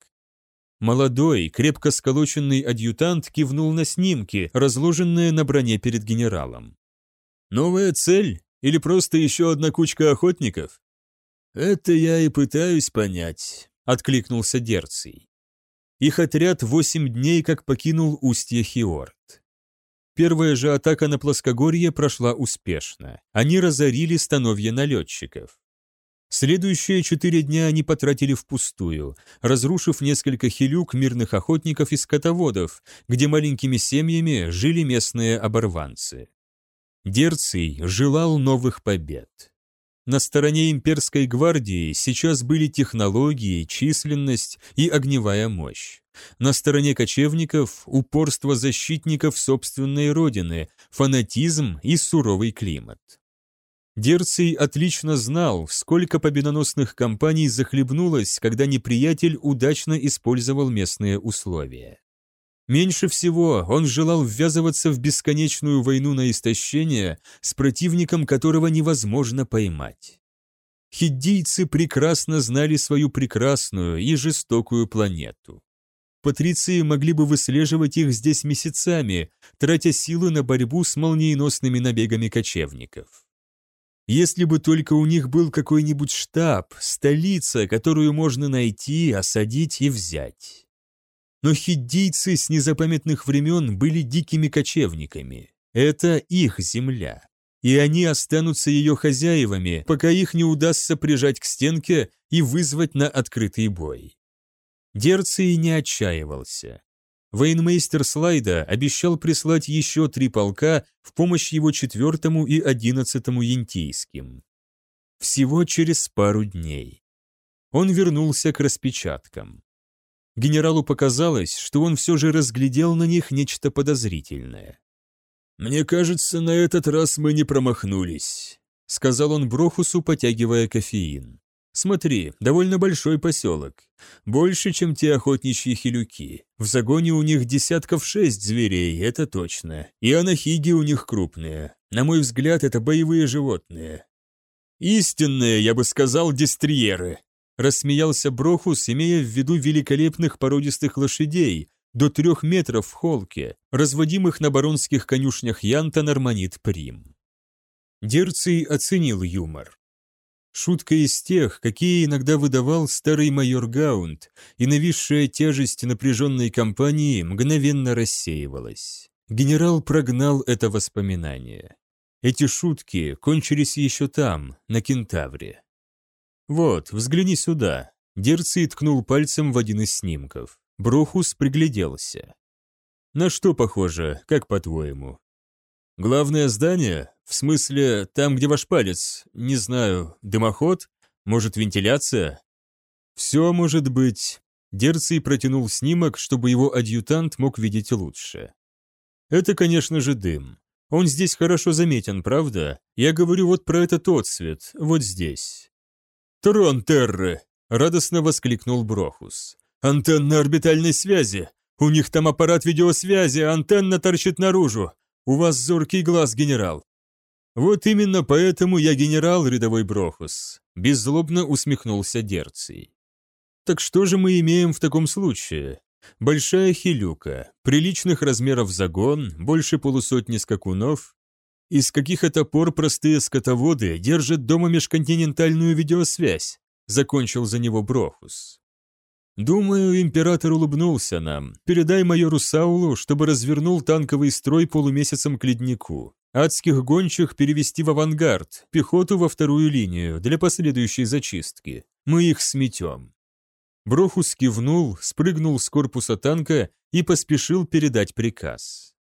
Молодой, крепко сколоченный адъютант кивнул на снимки, разложенные на броне перед генералом. Новая цель или просто еще одна кучка охотников? Это я и пытаюсь понять, откликнулся Дерций. Их отряд восемь дней как покинул устье Хиорт. Первая же атака на плоскогорье прошла успешно. Они разорили становье налетчиков. Следующие четыре дня они потратили впустую, разрушив несколько хилюк мирных охотников и скотоводов, где маленькими семьями жили местные оборванцы. Дерций желал новых побед. На стороне имперской гвардии сейчас были технологии, численность и огневая мощь. На стороне кочевников – упорство защитников собственной родины, фанатизм и суровый климат. Дерций отлично знал, сколько победоносных кампаний захлебнулось, когда неприятель удачно использовал местные условия. Меньше всего он желал ввязываться в бесконечную войну на истощение с противником, которого невозможно поймать. Хиддийцы прекрасно знали свою прекрасную и жестокую планету. Патриции могли бы выслеживать их здесь месяцами, тратя силы на борьбу с молниеносными набегами кочевников. Если бы только у них был какой-нибудь штаб, столица, которую можно найти, осадить и взять. Но хиддийцы с незапамятных времен были дикими кочевниками. Это их земля. и они останутся ее хозяевами, пока их не удастся прижать к стенке и вызвать на открытый бой. Дерций не отчаивался. Военмейстер Слайда обещал прислать еще три полка в помощь его четвертому и одиннадцатому янтийским. Всего через пару дней. Он вернулся к распечаткам. Генералу показалось, что он все же разглядел на них нечто подозрительное. «Мне кажется, на этот раз мы не промахнулись», — сказал он Брохусу, потягивая кофеин. «Смотри, довольно большой поселок. Больше, чем те охотничьи хилюки. В загоне у них десятков шесть зверей, это точно. И анахиги у них крупные. На мой взгляд, это боевые животные. Истинные, я бы сказал, дистриеры», — рассмеялся Брохус, имея в виду великолепных породистых лошадей, до трех метров в холке, разводимых на баронских конюшнях Янта Норманит Прим. Дерций оценил юмор. Шутка из тех, какие иногда выдавал старый майор Гаунд, и нависшая тяжесть напряженной компании мгновенно рассеивалась. Генерал прогнал это воспоминание. Эти шутки кончились еще там, на Кентавре. «Вот, взгляни сюда», — Дерций ткнул пальцем в один из снимков. Брохус пригляделся. «На что похоже, как по-твоему?» «Главное здание? В смысле, там, где ваш палец? Не знаю, дымоход? Может, вентиляция?» «Все может быть». Дерций протянул снимок, чтобы его адъютант мог видеть лучше. «Это, конечно же, дым. Он здесь хорошо заметен, правда? Я говорю вот про этот отцвет, вот здесь». «Трон Терры!» — радостно воскликнул Брохус. Антенна орбитальной связи. У них там аппарат видеосвязи, антенна торчит наружу. У вас зоркий глаз, генерал. Вот именно поэтому я генерал, рядовой Брохус. Беззлобно усмехнулся Дерций. Так что же мы имеем в таком случае? Большая хилюка, приличных размеров загон, больше полусотни скакунов. Из каких это пор простые скотоводы держат дома межконтинентальную видеосвязь? Закончил за него Брохус. Думаю, император улыбнулся нам. Передай майору Саулу, чтобы развернул танковый строй полумесяцем к леднику. Адских гончих перевести в авангард, пехоту во вторую линию для последующей зачистки. Мы их сметем. Брохус кивнул, спрыгнул с корпуса танка и поспешил передать приказ.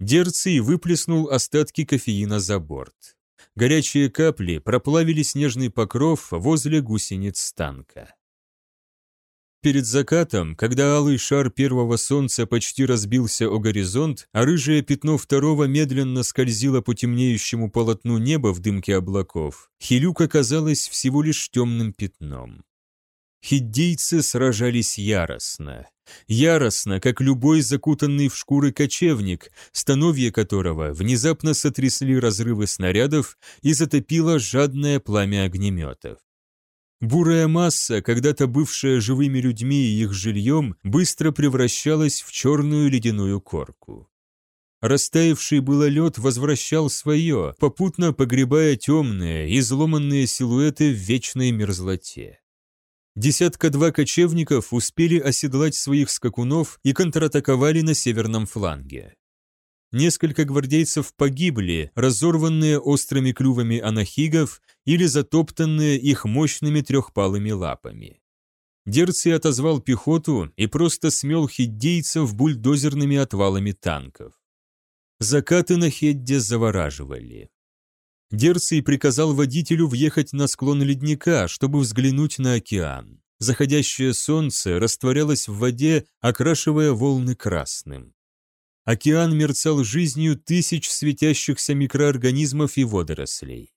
Дерций выплеснул остатки кофеина за борт. Горячие капли проплавили снежный покров возле гусениц танка. Перед закатом, когда алый шар первого солнца почти разбился о горизонт, а рыжее пятно второго медленно скользило по темнеющему полотну неба в дымке облаков, Хилюк оказалась всего лишь темным пятном. Хиддейцы сражались яростно. Яростно, как любой закутанный в шкуры кочевник, становье которого внезапно сотрясли разрывы снарядов и затопило жадное пламя огнеметов. Бурая масса, когда-то бывшая живыми людьми и их жильем, быстро превращалась в черную ледяную корку. Растаявший было лед возвращал свое, попутно погребая темные, изломанные силуэты в вечной мерзлоте. Десятка-два кочевников успели оседлать своих скакунов и контратаковали на северном фланге. Несколько гвардейцев погибли, разорванные острыми клювами анахигов или затоптанные их мощными трехпалыми лапами. Дерций отозвал пехоту и просто смел хиддейцев бульдозерными отвалами танков. Закаты на Хедде завораживали. Дерций приказал водителю въехать на склон ледника, чтобы взглянуть на океан. Заходящее солнце растворялось в воде, окрашивая волны красным. Океан мерцал жизнью тысяч светящихся микроорганизмов и водорослей.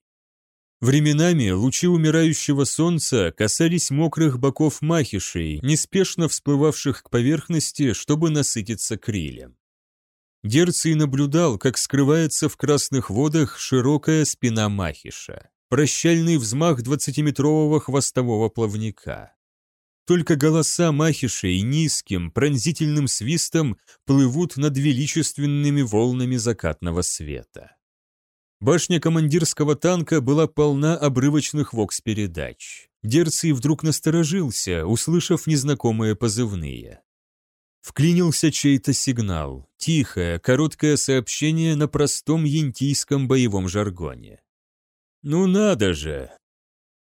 Временами лучи умирающего солнца касались мокрых боков махишей, неспешно всплывавших к поверхности, чтобы насытиться крилем. Дерций наблюдал, как скрывается в красных водах широкая спина махиша, прощальный взмах двадцатиметрового хвостового плавника. Только голоса махишей низким, пронзительным свистом плывут над величественными волнами закатного света. Башня командирского танка была полна обрывочных вокс-передач. Дерций вдруг насторожился, услышав незнакомые позывные. Вклинился чей-то сигнал, тихое, короткое сообщение на простом янтийском боевом жаргоне. «Ну надо же!»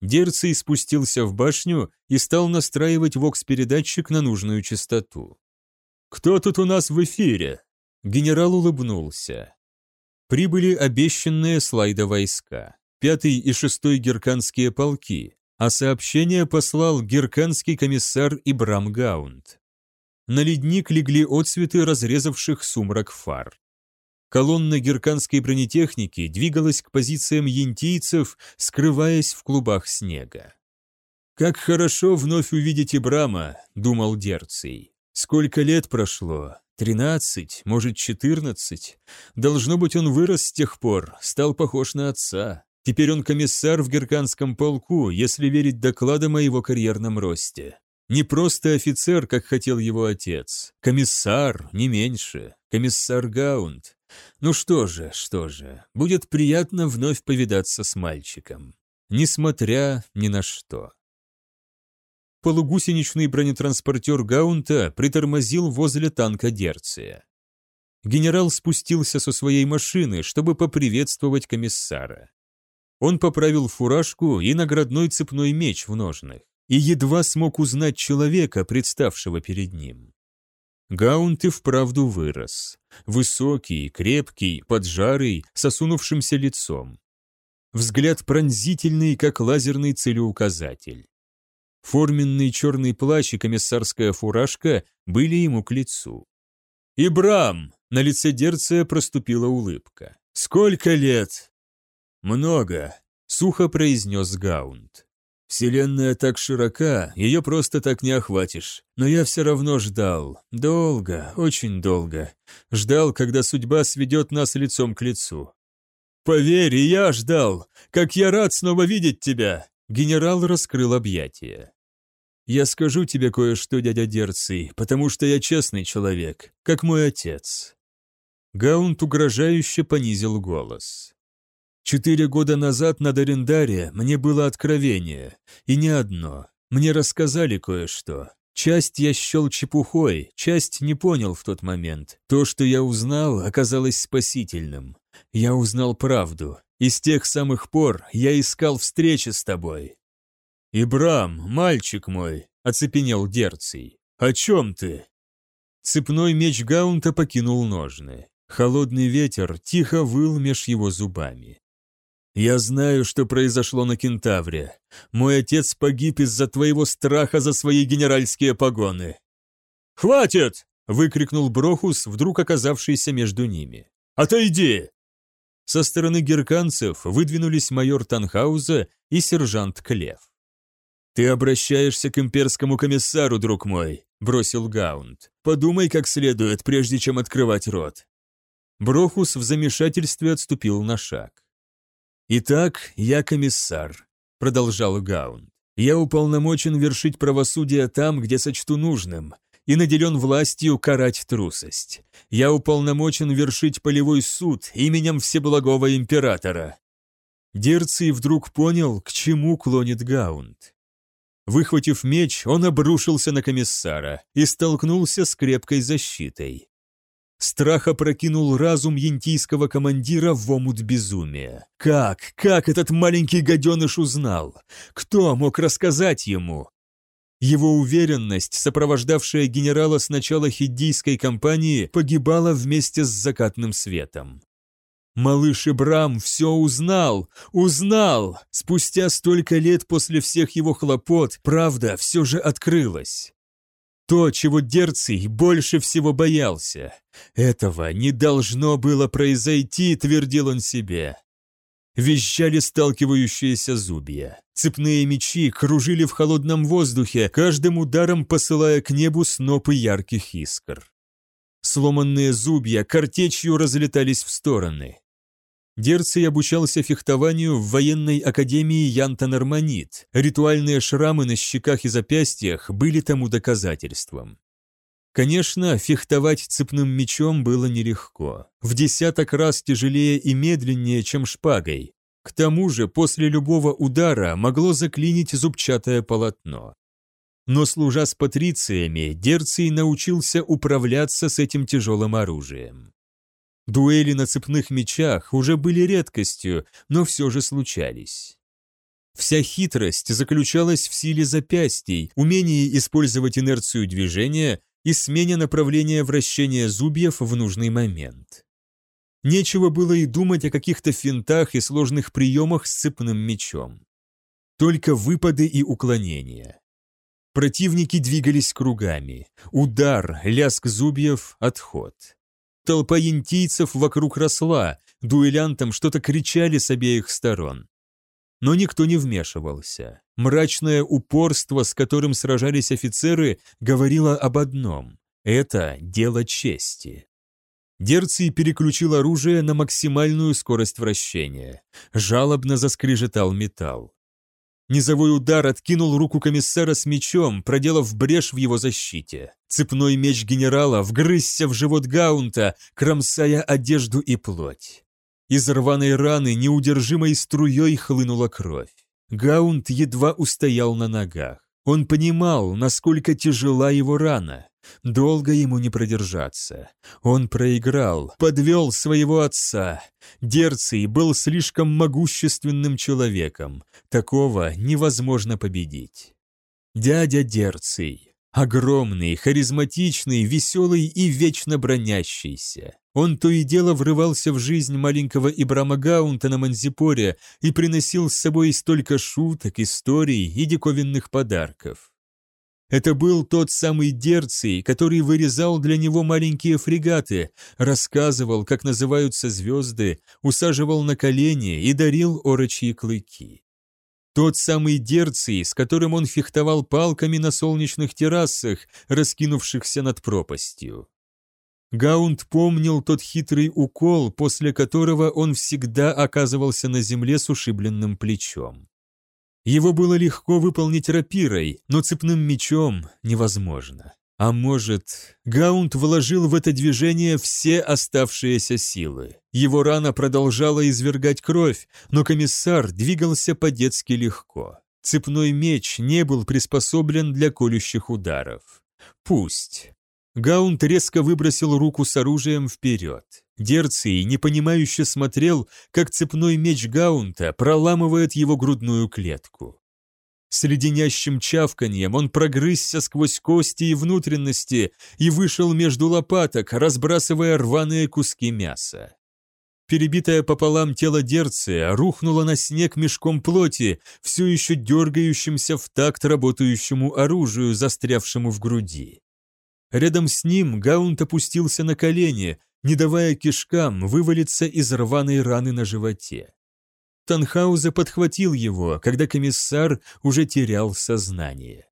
Дерций спустился в башню и стал настраивать вокс-передатчик на нужную частоту. «Кто тут у нас в эфире?» Генерал улыбнулся. Прибыли обещанные слайда войска, пятый и шестой герканские полки, а сообщение послал герканский комиссар Ибрам Гаунд. На ледник легли отцветы разрезавших сумрак фар. Колонна герканской бронетехники двигалась к позициям янтийцев, скрываясь в клубах снега. «Как хорошо вновь увидеть Ибрама», — думал Дерций. «Сколько лет прошло? Тринадцать, может, четырнадцать? Должно быть, он вырос с тех пор, стал похож на отца. Теперь он комиссар в герканском полку, если верить докладам о его карьерном росте. Не просто офицер, как хотел его отец. Комиссар, не меньше. Комиссар Гаунд. Ну что же, что же, будет приятно вновь повидаться с мальчиком. Несмотря ни на что. Полугусеничный бронетранспортер Гаунта притормозил возле танка Дерция. Генерал спустился со своей машины, чтобы поприветствовать комиссара. Он поправил фуражку и наградной цепной меч в ножнах и едва смог узнать человека, представшего перед ним. Гаунт и вправду вырос. Высокий, крепкий, поджарый, с осунувшимся лицом. Взгляд пронзительный, как лазерный целеуказатель. Форменный черный плащ и комиссарская фуражка были ему к лицу. «Ибрам!» — на лице Дерция проступила улыбка. «Сколько лет?» «Много», — сухо произнес Гаунд. Вселенная так широка, ее просто так не охватишь. Но я все равно ждал. Долго, очень долго. Ждал, когда судьба сведет нас лицом к лицу. «Поверь, я ждал! Как я рад снова видеть тебя!» Генерал раскрыл объятия. «Я скажу тебе кое-что, дядя Дерций, потому что я честный человек, как мой отец». Гаунт угрожающе понизил голос. Четыре года назад на Дарендаре мне было откровение, и не одно. Мне рассказали кое-что. Часть я счел чепухой, часть не понял в тот момент. То, что я узнал, оказалось спасительным. Я узнал правду, и с тех самых пор я искал встречи с тобой. «Ибрам, мальчик мой», — оцепенел Дерций, — «о чем ты?» Цепной меч Гаунта покинул ножны. Холодный ветер тихо выл меж его зубами. Я знаю, что произошло на Кентавре. Мой отец погиб из-за твоего страха за свои генеральские погоны. «Хватит!» — выкрикнул Брохус, вдруг оказавшийся между ними. «Отойди!» Со стороны герканцев выдвинулись майор Танхауза и сержант Клев. «Ты обращаешься к имперскому комиссару, друг мой», — бросил Гаунд. «Подумай как следует, прежде чем открывать рот». Брохус в замешательстве отступил на шаг. «Итак, я комиссар», — продолжал Гаун. «Я уполномочен вершить правосудие там, где сочту нужным, и наделен властью карать трусость. Я уполномочен вершить полевой суд именем Всеблагого Императора». Дерций вдруг понял, к чему клонит Гаунд. Выхватив меч, он обрушился на комиссара и столкнулся с крепкой защитой. Страх опрокинул разум янтийского командира в омут безумия. Как, как этот маленький гаденыш узнал? Кто мог рассказать ему? Его уверенность, сопровождавшая генерала с начала хиддийской кампании, погибала вместе с закатным светом. Малыш Ибрам все узнал, узнал! Спустя столько лет после всех его хлопот, правда все же открылась. То, чего Дерций больше всего боялся. Этого не должно было произойти, твердил он себе. Визжали сталкивающиеся зубья. Цепные мечи кружили в холодном воздухе, каждым ударом посылая к небу снопы ярких искр. Сломанные зубья картечью разлетались в стороны. Дерций обучался фехтованию в военной академии Янта-Норманит. Ритуальные шрамы на щеках и запястьях были тому доказательством. Конечно, фехтовать цепным мечом было нелегко. В десяток раз тяжелее и медленнее, чем шпагой. К тому же, после любого удара могло заклинить зубчатое полотно. Но служа с патрициями, Дерций научился управляться с этим тяжелым оружием. Дуэли на цепных мечах уже были редкостью, но все же случались. Вся хитрость заключалась в силе запястий, умении использовать инерцию движения и смене направления вращения зубьев в нужный момент. Нечего было и думать о каких-то финтах и сложных приемах с цепным мечом. Только выпады и уклонения. Противники двигались кругами. Удар, лязг зубьев, отход. Толпа янтийцев вокруг росла, дуэлянтам что-то кричали с обеих сторон. Но никто не вмешивался. Мрачное упорство, с которым сражались офицеры, говорило об одном – это дело чести. Дерций переключил оружие на максимальную скорость вращения. Жалобно заскрежетал металл. Низовой удар откинул руку комиссара с мечом, проделав брешь в его защите. Цепной меч генерала вгрызся в живот Гаунта, кромсая одежду и плоть. Из рваной раны неудержимой струей хлынула кровь. Гаунт едва устоял на ногах. Он понимал, насколько тяжела его рана. Долго ему не продержаться. Он проиграл, подвел своего отца. Дерций был слишком могущественным человеком. Такого невозможно победить. Дядя Дерций. Огромный, харизматичный, веселый и вечно бронящийся. Он то и дело врывался в жизнь маленького Ибрама Гаунта на Манзипоре и приносил с собой столько шуток, историй и диковинных подарков. Это был тот самый Дерций, который вырезал для него маленькие фрегаты, рассказывал, как называются звезды, усаживал на колени и дарил орочьи клыки. Тот самый Дерций, с которым он фехтовал палками на солнечных террасах, раскинувшихся над пропастью. Гаунд помнил тот хитрый укол, после которого он всегда оказывался на земле с ушибленным плечом. Его было легко выполнить рапирой, но цепным мечом невозможно. А может, Гаунт вложил в это движение все оставшиеся силы. Его рана продолжала извергать кровь, но комиссар двигался по-детски легко. Цепной меч не был приспособлен для колющих ударов. Пусть. Гаунт резко выбросил руку с оружием вперед. Дерций непонимающе смотрел, как цепной меч Гаунта проламывает его грудную клетку. С леденящим чавканьем он прогрызся сквозь кости и внутренности и вышел между лопаток, разбрасывая рваные куски мяса. Перебитое пополам тело Дерция рухнуло на снег мешком плоти, все еще дергающимся в такт работающему оружию, застрявшему в груди. Рядом с ним Гаунт опустился на колени, не давая кишкам вывалиться из рваной раны на животе. Танхаузе подхватил его, когда комиссар уже терял сознание.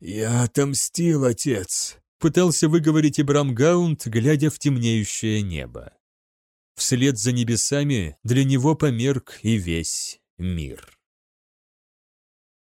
«Я отомстил, отец», — пытался выговорить Ибрам Гаунт, глядя в темнеющее небо. Вслед за небесами для него померк и весь мир.